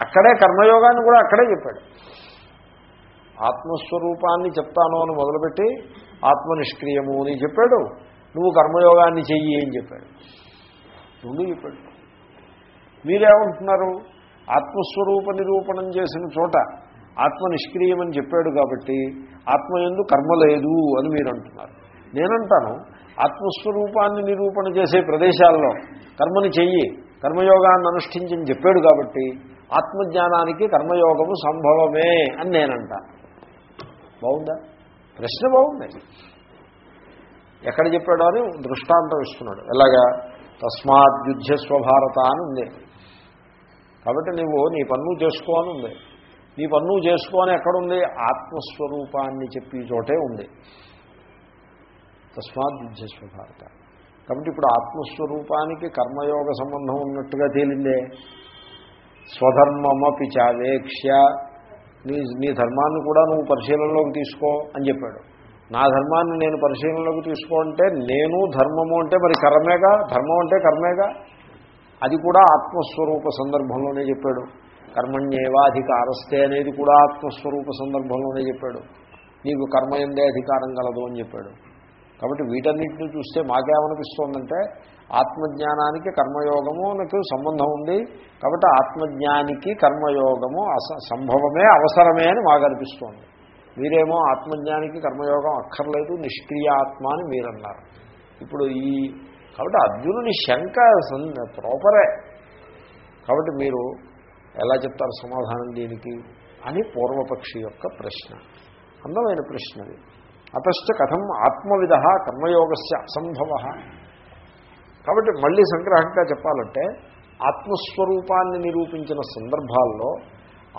అక్కడే కర్మయోగాన్ని కూడా అక్కడే చెప్పాడు. ఆత్మస్వరూపాన్ని చెప్తాను అని మొదలుపెట్టి ఆత్మ నిష్క్రియము అని చెప్పాడు. నువ్వు కర్మయోగాన్ని చెయ్యి అని చెప్పాడు. రెండు చెప్పాడు. మీరేమంటున్నారు? ఆత్మస్వరూప నిరూపణం చేసిన చోట ఆత్మ నిష్క్రియమని చెప్పాడు కాబట్టి ఆత్మ ఎందు కర్మ లేదు అని మీరు అంటున్నారు నేనంటాను ఆత్మస్వరూపాన్ని నిరూపణ చేసే ప్రదేశాల్లో కర్మని చెయ్యి కర్మయోగాన్ని అనుష్ఠించని చెప్పాడు కాబట్టి ఆత్మజ్ఞానానికి కర్మయోగము సంభవమే అని నేనంటాను బాగుందా? ప్రశ్న బాగుంది. ఎక్కడ చెప్పాడో అని దృష్టాంతం ఇస్తున్నాడు. ఎలాగా? తస్మాత్ యుద్ధస్వ అని ఉంది. కాబట్టి నువ్వు నీ పన్ను చేసుకో అని ఉంది. నీ పన్ను చేసుకోని ఎక్కడుంది ఆత్మస్వరూపాన్ని చెప్పి చోటే ఉంది. తస్మాత్ యుద్ధస్వ భారత కాబట్టి ఇప్పుడు ఆత్మస్వరూపానికి కర్మయోగ సంబంధం ఉన్నట్టుగా తేలిందే. స్వధర్మమపి చావేక్ష్య. నీ నీ ధర్మాన్ని కూడా నువ్వు పరిశీలనలోకి తీసుకో అని చెప్పాడు. నా ధర్మాన్ని నేను పరిశీలనలోకి తీసుకో అంటే నేను ధర్మము అంటే మరి కర్మేగా? ధర్మం అంటే కర్మేగా? అది కూడా ఆత్మస్వరూప సందర్భంలోనే చెప్పాడు. కర్మణ్యేవాధికారస్తే అనేది కూడా ఆత్మస్వరూప సందర్భంలోనే చెప్పాడు. నీకు కర్మ ఎందే అధికారం కలదు అని చెప్పాడు. కాబట్టి వీటన్నిటిని చూస్తే మాకేమనిపిస్తోందంటే ఆత్మజ్ఞానానికి కర్మయోగము నాకు సంబంధం ఉంది. కాబట్టి ఆత్మజ్ఞానికి కర్మయోగము అస సంభవమే అవసరమే అని మాకు అనిపిస్తోంది మీరేమో ఆత్మజ్ఞానికి కర్మయోగం అక్కర్లేదు నిష్క్రియాత్మ అని మీరన్నారు. ఇప్పుడు ఈ కాబట్టి అర్జునుని శంక ప్రాపరే. కాబట్టి మీరు ఎలా చెప్తారు సమాధానం దీనికి? అని పూర్వపక్షి యొక్క ప్రశ్న. అందమైన ప్రశ్నది. అతశ్చ కథం ఆత్మవిధ కర్మయోగస్య అసంభవ. కాబట్టి మళ్ళీ సంగ్రహంగా చెప్పాలంటే ఆత్మస్వరూపాన్ని నిరూపించిన సందర్భాల్లో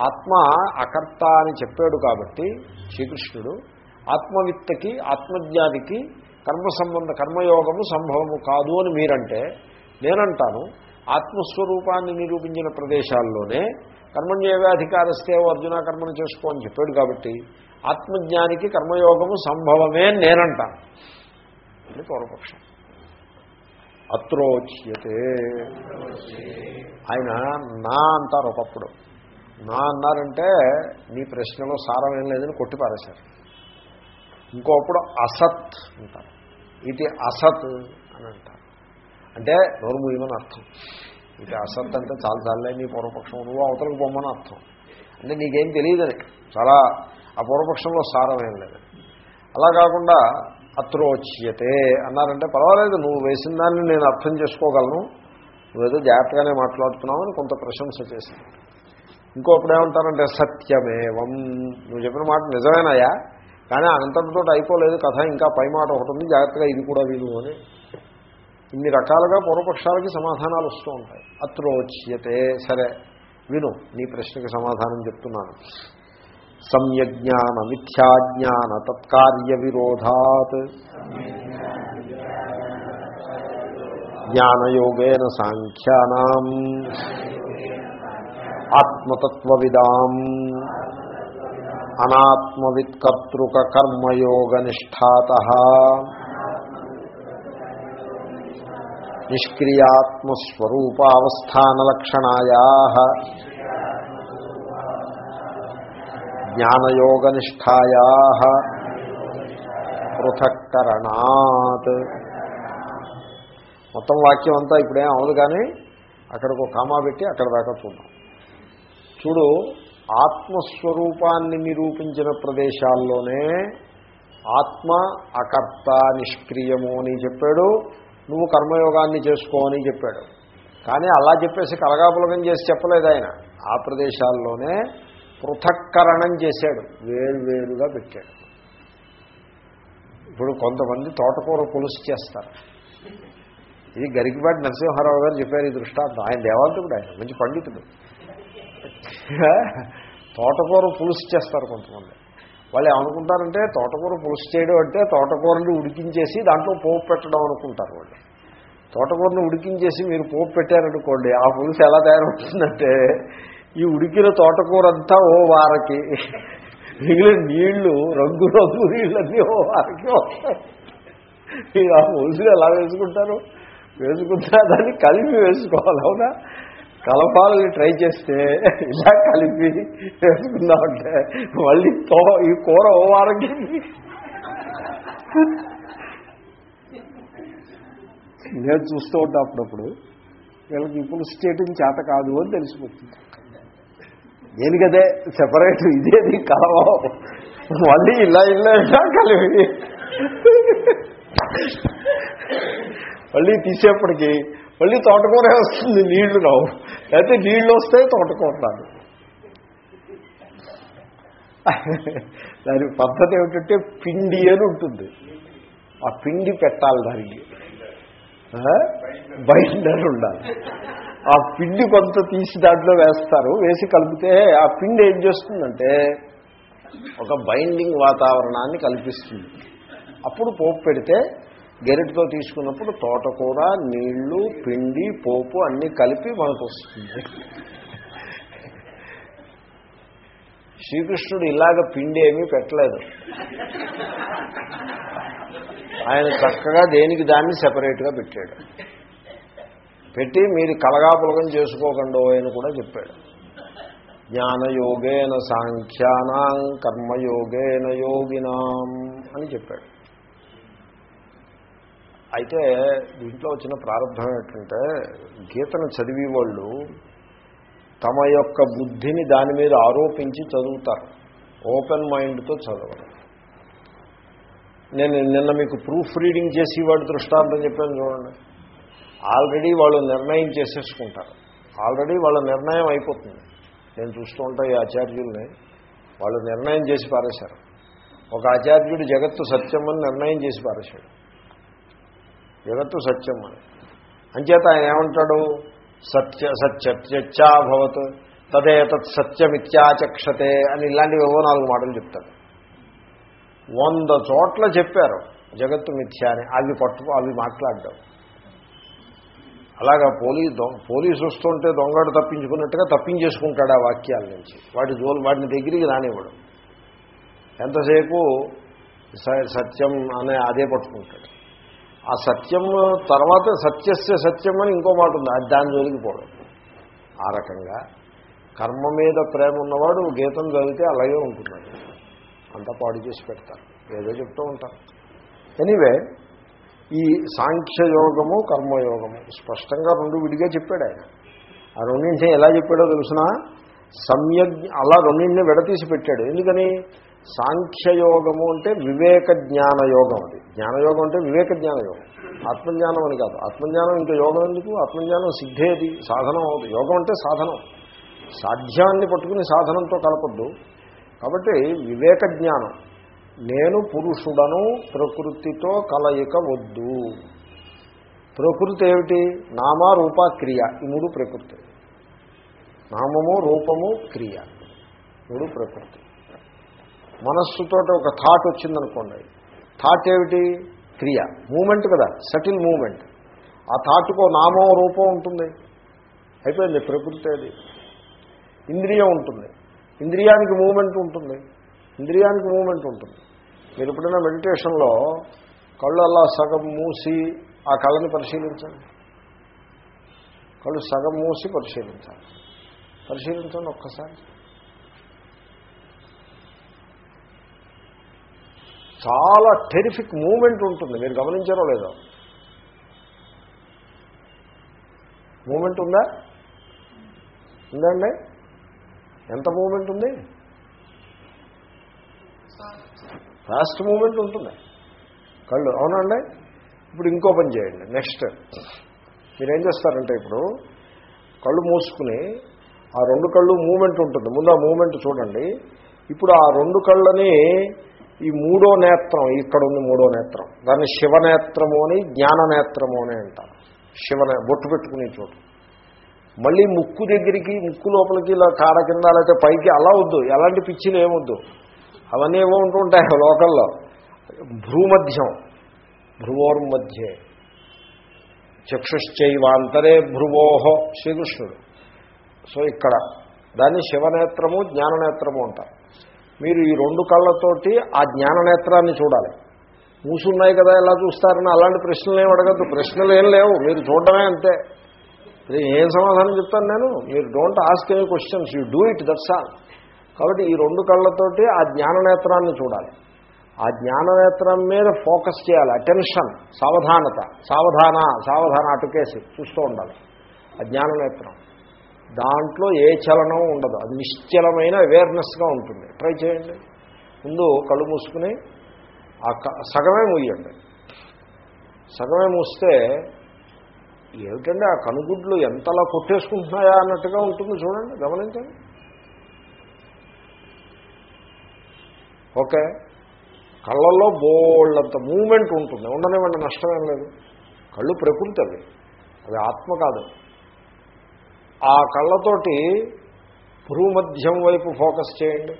ఆత్మ అకర్త అని చెప్పాడు కాబట్టి శ్రీకృష్ణుడు ఆత్మవిత్తకి ఆత్మజ్ఞానికి కర్మ సంబంధ కర్మయోగము సంభవము కాదు అని మీరంటే నేనంటాను. ఆత్మస్వరూపాన్ని నిరూపించిన ప్రదేశాల్లోనే కర్మణ్యేవాధికారస్తే అర్జున కర్మను చేసుకో అని చెప్పాడు కాబట్టి ఆత్మజ్ఞానికి కర్మయోగము సంభవమే నేనంటాను అని పూర్వపక్షం. అత్రోచ్యతే. ఆయన నా అంటారు ఒకప్పుడు. నా అన్నారంటే నీ ప్రశ్నలో సారం ఏం లేదని కొట్టి పారేశారు. ఇంకోప్పుడు అసత్ అంటారు. ఇది అసత్ అని అంటారు. అంటే నోరు ముయ్యమని అర్థం. ఇది అసత్ అంటే చాలా చాలే నీ పూర్వపక్షం నువ్వు అవతలకు బొమ్మని అర్థం. అంటే నీకేం తెలియదని చాలా ఆ పూర్వపక్షంలో సారం లేదు. అలా కాకుండా అత్రోచ్యతే అన్నారంటే పర్వాలేదు నువ్వు వేసిన దాన్ని నేను అర్థం చేసుకోగలను. నువ్వేదో జాగ్రత్తగానే మాట్లాడుతున్నావని కొంత ప్రశంస చేశాను ఇంకొకటి ఏమంటారంటే సత్యమేవం. నువ్వు చెప్పిన మాట నిజమేనాయా? కానీ అనంతటితో అయిపోలేదు కథ ఇంకా పై మాట ఒకటి ఉంది జాగ్రత్తగా ఇది కూడా వీలు అని. ఇన్ని రకాలుగా పూర్వపక్షాలకి సమాధానాలు వస్తూ ఉంటాయి. అత్రోచ్యతే. సరే విను నీ ప్రశ్నకి సమాధానం చెప్తున్నాను. సమ్యజ్ఞాన మిథ్యాజ్ఞాన తత్కార్య విరోధాత్ జ్ఞానయోగేన సాంఖ్యానాం. ఆత్మతత్వవిదాం. అనాత్మవిత్కర్తృక కర్మయోగ నిష్క్రియాత్మస్వరూపావస్థానలక్షణాయా జ్ఞానయోగనిష్టాయా పృథక్కరణాత్. మొత్తం వాక్యం అంతా ఇప్పుడేం అవదు కానీ అక్కడికి ఒక కామా పెట్టి అక్కడ దాకా చూద్దాం. చూడు ఆత్మస్వరూపాన్ని నిరూపించిన ప్రదేశాల్లోనే ఆత్మ అకర్త నిష్క్రియము అని చెప్పాడు. నువ్వు కర్మయోగాన్ని చేసుకో అని చెప్పాడు. కానీ అలా చెప్పేసి కలగాపులగం చేసి చెప్పలేదు ఆయన. ఆ ప్రదేశాల్లోనే పృథక్కరణం చేశాడు. వేరువేరుగా పెట్టాడు. ఇప్పుడు కొంతమంది తోటకూర పులుసు చేస్తారు. ఇది గరికిపాటి నరసింహారావు గారు చెప్పారు ఈ దృష్టాంతం. ఆయన దేవాంతుడు ఆయన మంచి పండితుడు. తోటకూర పులుసు చేస్తారు కొంతమంది. వాళ్ళు ఏమనుకుంటారంటే తోటకూర పులుసు చేయడం అంటే తోటకూరని ఉడికించేసి దాంట్లో పోపు పెట్టడం అనుకుంటారు వాళ్ళు. తోటకూరని ఉడికించేసి మీరు పోపు పెట్టారనుకోండి ఆ పులుసు ఎలా తయారవుతుందంటే ఈ ఉడికిన తోటకూర అంతా ఓ వారకి మిగిలిన నీళ్ళు రంగు రంగు నీళ్ళన్నీ ఓ వారికి ఆ పులుసులు ఎలా వేసుకుంటారు? వేసుకుంటా దాన్ని కలిపి వేసుకోవాలి అవునా? కలపాలని ట్రై చేస్తే ఇలా కలిపి వేసుకుందామంటే మళ్ళీ తో ఈ కూర ఓ వారంకి నేను చూస్తూ ఉంటా అప్పుడప్పుడు. వీళ్ళకి ఇప్పుడు స్టేటింగ్ చేత కాదు అని తెలిసిపోతుంది. దేనికదే సెపరేట్ ఇదేది కలవో. మళ్ళీ ఇలా ఇలా ఇలా కలిపి. మళ్ళీ తీసేప్పటికి మళ్ళీ తోటకూరే వస్తుంది నీళ్ళు రావు. లేకపోతే నీళ్ళు వస్తే తోటకూర రాదు. దాని పద్ధతి ఏమిటంటే పిండి అని ఉంటుంది. ఆ పిండి పెట్టాలి దానికి. బైండర్ ఉండాలి. ఆ పిండి కొంత తీసి దాంట్లో వేస్తారు. వేసి కలిపితే ఆ పిండి ఏం చేస్తుందంటే ఒక బైండింగ్ వాతావరణాన్ని కల్పిస్తుంది. అప్పుడు పోపు పెడితే గెరెట్తో తీసుకున్నప్పుడు తోటకూర నీళ్ళు పిండి పోపు అన్నీ కలిపి మనకు వస్తుంది శ్రీకృష్ణుడు ఇలాగ పిండి ఏమీ పెట్టలేదు. ఆయన చక్కగా దేనికి దాన్ని సెపరేట్గా పెట్టాడు. పెట్టి మీరు కలగాపులగం చేసుకోకండో అని కూడా చెప్పాడు. జ్ఞానయోగేన సాంఖ్యానాం కర్మయోగేన యోగినాం అని చెప్పాడు. అయితే దీంట్లో వచ్చిన ప్రారంభం ఏంటంటే గీతను చదివి వాళ్ళు తమ యొక్క బుద్ధిని దాని మీద ఆరోపించి చదువుతారు. ఓపెన్ మైండ్తో చదవరు నేను నిన్న మీకు ప్రూఫ్ రీడింగ్ చేసి వాడు దృష్టాంతం చెప్పాను చూడండి. ఆల్రెడీ వాళ్ళు నిర్ణయం చేసేసుకుంటారు. ఆల్రెడీ వాళ్ళ నిర్ణయం అయిపోతుంది. నేను చూస్తూ ఉంటా ఈ ఆచార్యుల్ని. వాళ్ళు నిర్ణయం చేసి పారేశారు. ఒక ఆచార్యుడు జగత్తు సత్యం అని నిర్ణయం చేసి పారేశాడు. జగత్తు సత్యం అని అంచేత ఆయన ఏమంటాడు? సత్య సత్యత్యచ్చాభవత్ తదేతత్ సత్యమిత్యాచక్షతే అని ఇలాంటివి ఏవో నాలుగు మాటలు చెప్తాడు. వంద చోట్ల చెప్పారు జగత్తు మిథ్య అని. అవి పట్టు అవి మాట్లాడడం. అలాగా పోలీస్ పోలీసు వస్తుంటే దొంగడు తప్పించుకున్నట్టుగా తప్పించేసుకుంటాడు ఆ వాక్యాల నుంచి. వాటి జోలు వాటిని దగ్గరికి రానివ్వడం. ఎంతసేపు సత్యం అనే అదే పట్టుకుంటాడు. ఆ సత్యం తర్వాత సత్యస్య సత్యం అని ఇంకో మాట ఉంది అది దాని జరిగిపోవడం ఆ రకంగా కర్మ మీద ప్రేమ ఉన్నవాడు గీతం చదివితే అలాగే ఉంటున్నాడు అంతా పాడు చేసి పెడతారు. ఏదో చెప్తూ ఉంటారు. ఎనీవే ఈ సాంఖ్యయోగము కర్మయోగము స్పష్టంగా రెండు విడిగా చెప్పాడు ఆయన. ఆ రెండింటిని ఎలా చెప్పాడో తెలుసిన? సమ్యక్ అలా రెండింటిని విడతీసి పెట్టాడు. ఎందుకని? సాంఖ్యయోగము అంటే వివేక జ్ఞాన యోగం అది. జ్ఞానయోగం అంటే వివేక జ్ఞాన యోగం ఆత్మజ్ఞానం అని కాదు. ఆత్మజ్ఞానం ఇంకా యోగం ఎందుకు? ఆత్మజ్ఞానం సిద్ధేది సాధనం అవుతుంది యోగం అంటే సాధనం. సాధ్యాన్ని పట్టుకుని సాధనంతో కలపద్దు. కాబట్టి వివేక జ్ఞానం. నేను పురుషుడను ప్రకృతితో కలయిక వద్దు ప్రకృతి ఏమిటి? నామ రూప క్రియ. ఈ మూడు ప్రకృతి. నామము రూపము క్రియ. మూడు ప్రకృతి. మనస్సుతో ఒక థాట్ వచ్చిందనుకోండి. థాట్ ఏమిటి? క్రియ. మూమెంట్ కదా. సటిల్ మూమెంట్ ఆ థాట్కో నామం రూపం ఉంటుంది. అయిపోయింది ప్రకృతి అది. ఇంద్రియం ఉంటుంది. ఇంద్రియానికి మూమెంట్ ఉంటుంది. ఇంద్రియానికి మూమెంట్ ఉంటుంది. మీరు ఎప్పుడైనా మెడిటేషన్లో కళ్ళు అలా సగం మూసి ఆ కళ్ళని పరిశీలించండి. కళ్ళు సగం మూసి పరిశీలించాలి. పరిశీలించండి ఒక్కసారి. చాలా టెరిఫిక్ మూమెంట్ ఉంటుంది. మీరు గమనించారో లేదో. మూమెంట్ ఉందా? ఉందండి? ఎంత మూమెంట్ ఉంది? ఫాస్ట్ మూమెంట్ ఉంటుంది. కళ్ళు అవునండి? ఇప్పుడు ఇంకో పని చేయండి. నెక్స్ట్ మీరేం చేస్తారంటే ఇప్పుడు కళ్ళు మూసుకుని ఆ రెండు కళ్ళు మూమెంట్ ఉంటుంది. ముందు ఆ మూమెంట్ చూడండి. ఇప్పుడు ఆ రెండు కళ్ళని ఈ మూడో నేత్రం ఇక్కడ ఉంది మూడో నేత్రం. దాన్ని శివనేత్రము అని జ్ఞాననేత్రము అని అంటారు. శివనే బొట్టు పెట్టుకునే చోటు. మళ్ళీ ముక్కు దగ్గరికి ముక్కు లోపలికి ఇలా కాడ కింద లేకపోతే పైకి అలా వద్దు. ఎలాంటి పిచ్చిలు ఏమొద్దు అవన్నీ ఏమో ఉంటూ ఉంటాయి లోకల్లో. భ్రూమధ్యం. భ్రువోర్మధ్యే. చక్షుశ్చైవాంతరే భ్రువోహో శ్రీకృష్ణుడు. సో ఇక్కడ. దాన్ని శివనేత్రము జ్ఞాననేత్రము అంటారు. మీరు ఈ రెండు కళ్ళతోటి ఆ జ్ఞాననేత్రాన్ని చూడాలి. మూసున్నాయి కదా ఎలా చూస్తారని అలాంటి ప్రశ్నలు ఏమి అడగద్దు. ప్రశ్నలు ఏం లేవు మీరు చూడడమే అంతే. ఏం సమాధానం చెప్తాను నేను? మీరు don't ask any questions you do it that's all కాబట్టి ఈ రెండు కళ్ళతోటి ఆ జ్ఞాననేత్రాన్ని చూడాలి. ఆ జ్ఞాననేత్రం మీద ఫోకస్ చేయాలి అటెన్షన్ సావధానత సావధాన సావధాన అటుకేసి చూస్తూ ఉండాలి. ఆ జ్ఞాననేత్రం. దాంట్లో ఏ చలనం ఉండదు. అది నిశ్చలమైన అవేర్నెస్గా ఉంటుంది. ట్రై చేయండి. ముందు కళ్ళు మూసుకుని ఆ క- సగమే మూయండి. సగమే మూస్తే ఏమిటండి ఆ కనుగుడ్లు ఎంతలా కొట్టేసుకుంటున్నాయా అన్నట్టుగా ఉంటుంది చూడండి గమనించండి. ఓకే. కళ్ళల్లో బోళ్ళంత మూమెంట్ ఉంటుంది. ఉండనివ్వండి నష్టమేం లేదు. కళ్ళు ప్రకృతి అవి. అవి ఆత్మ కాదు. ఆ కళ్ళతోటి భూమధ్యం వైపు ఫోకస్ చేయండి.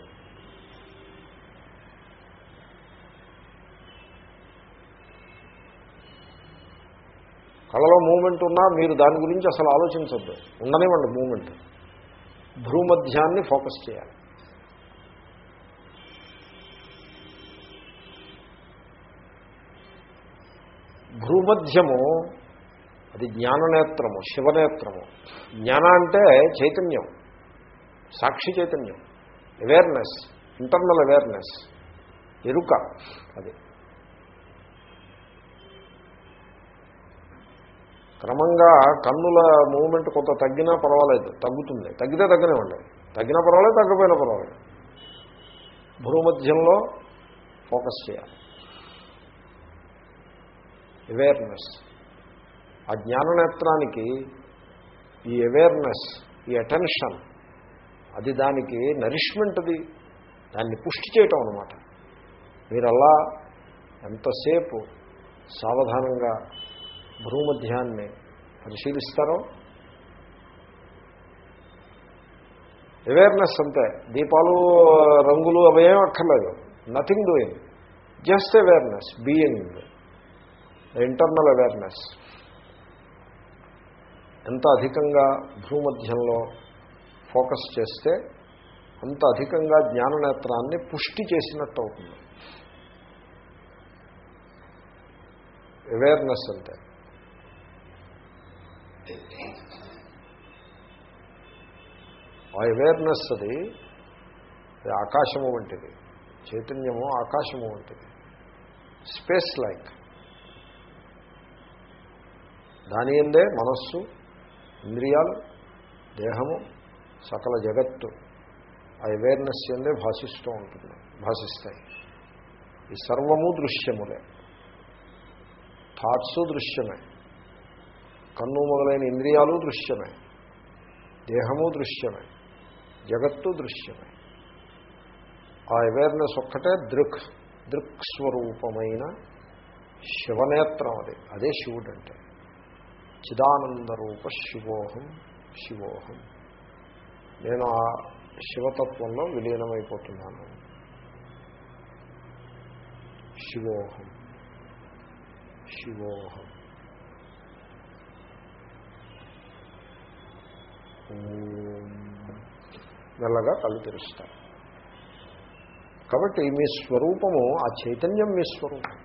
కళలో మూమెంట్ ఉన్నా మీరు దాని గురించి అసలు ఆలోచించద్దు. ఉండనివ్వండి మూమెంట్. భూమధ్యాన్ని ఫోకస్ చేయాలి. భూమధ్యము అది జ్ఞాననేత్రము శివనేత్రము. జ్ఞాన అంటే చైతన్యం సాక్షి చైతన్యం అవేర్నెస్ ఇంటర్నల్ అవేర్నెస్ ఎరుక అది. క్రమంగా కన్నుల మూమెంట్ కొంత తగ్గినా పర్వాలేదు తగ్గుతుంది. తగ్గితే తగ్గనివ్వండి తగ్గినా పర్వాలేదు తగ్గపోయినా పర్వాలేదు. భూమధ్యంలో ఫోకస్ చేయాలి. అవేర్నెస్ ఆ జ్ఞాననేత్రానికి ఈ అవేర్నెస్ ఈ అటెన్షన్ అది దానికి నరిష్మెంట్ది దాన్ని పుష్టి చేయటం అనమాట మీరు అలా ఎంతసేపు సావధానంగా భూమధ్యాన్ని పరిశీలిస్తారో అవేర్నెస్ అంతే దీపాలు రంగులు అవేం అక్కర్లేదు. Nothing doing just awareness being internal awareness ఎంత అధికంగా భూమధ్యంలో ఫోకస్ చేస్తే అంత అధికంగా జ్ఞాననేత్రాన్ని పుష్టి చేసినట్టు అవుతుంది అవేర్నెస్ అంటే. ఆ అవేర్నెస్ అది ఆకాశము వంటిది చైతన్యము ఆకాశము వంటిది. స్పేస్ లైక్ దాని ఎందే మనస్సు ఇంద్రియాలు దేహము సకల జగత్తు ఆ అవేర్నెస్ ఎందే భాషిస్తూ ఉంటుంది భాషిస్తాయి. ఈ సర్వము దృశ్యములే. థాట్స్ దృశ్యమే. కన్ను మొదలైన ఇంద్రియాలు దృశ్యమే. దేహము దృశ్యమే. జగత్తు దృశ్యమే. ఆ అవేర్నెస్ ఒక్కటే దృక్ దృక్ స్వరూపమైన శివనేత్రం అది. అదే శివుడు అంటే చిదానందరూప శివోహం శివోహం. నేను ఆ శివతత్వంలో విలీనమైపోతున్నాను. శివోహం శివోహం. మెల్లగా కళ్ళు తెరుస్తారు కాబట్టి మీ స్వరూపము ఆ చైతన్యం మీ స్వరూపం.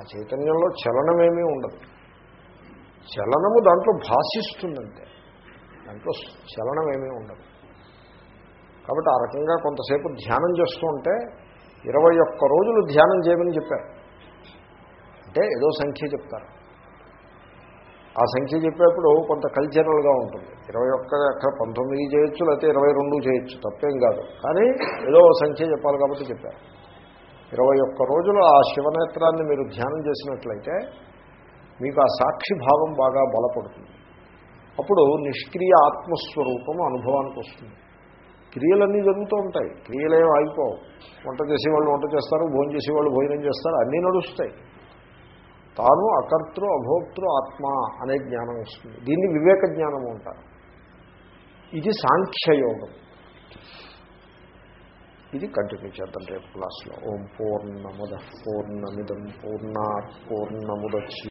ఆ చైతన్యంలో చలనమేమీ ఉండదు. చలనము దాంట్లో భాషిస్తుందంటే. దాంట్లో చలనమేమీ ఉండదు. కాబట్టి ఆ రకంగా కొంతసేపు ధ్యానం చేస్తూ ఉంటే ఇరవై ఒక్క రోజులు ధ్యానం చేయమని చెప్పారు. అంటే ఏదో సంఖ్య చెప్తారు. ఆ సంఖ్య చెప్పేప్పుడు కొంత కల్చరల్గా ఉంటుంది. ఇరవై ఒక్క అక్కడ పంతొమ్మిది చేయొచ్చు లేకపోతే ఇరవై రెండు చేయొచ్చు తప్పేం కాదు. కానీ ఏదో సంఖ్య చెప్పాలి కాబట్టి చెప్పారు. ఇరవై ఒక్క రోజులు ఆ శివనేత్రాన్ని మీరు ధ్యానం చేసినట్లయితే మీకు ఆ సాక్షిభావం బాగా బలపడుతుంది. అప్పుడు నిష్క్రియ ఆత్మస్వరూపం అనుభవానికి వస్తుంది. క్రియలన్నీ జరుగుతూ ఉంటాయి. క్రియలేం ఆగిపోవు. వంట చేసేవాళ్ళు వంట చేస్తారు భోజనం చేసేవాళ్ళు భోజనం చేస్తారు అన్నీ నడుస్తాయి. తాను అకర్తృ అభోక్తృ ఆత్మ అనే జ్ఞానం వస్తుంది. దీన్ని వివేక జ్ఞానము అంటారు. ఇది సాంఖ్యయోగం. ఇది కంటిన్యూ చేద్దాం రేపు క్లాస్లో. ఓం పూర్ణముద పూర్ణమిదం పూర్ణా పూర్ణముదచ్చి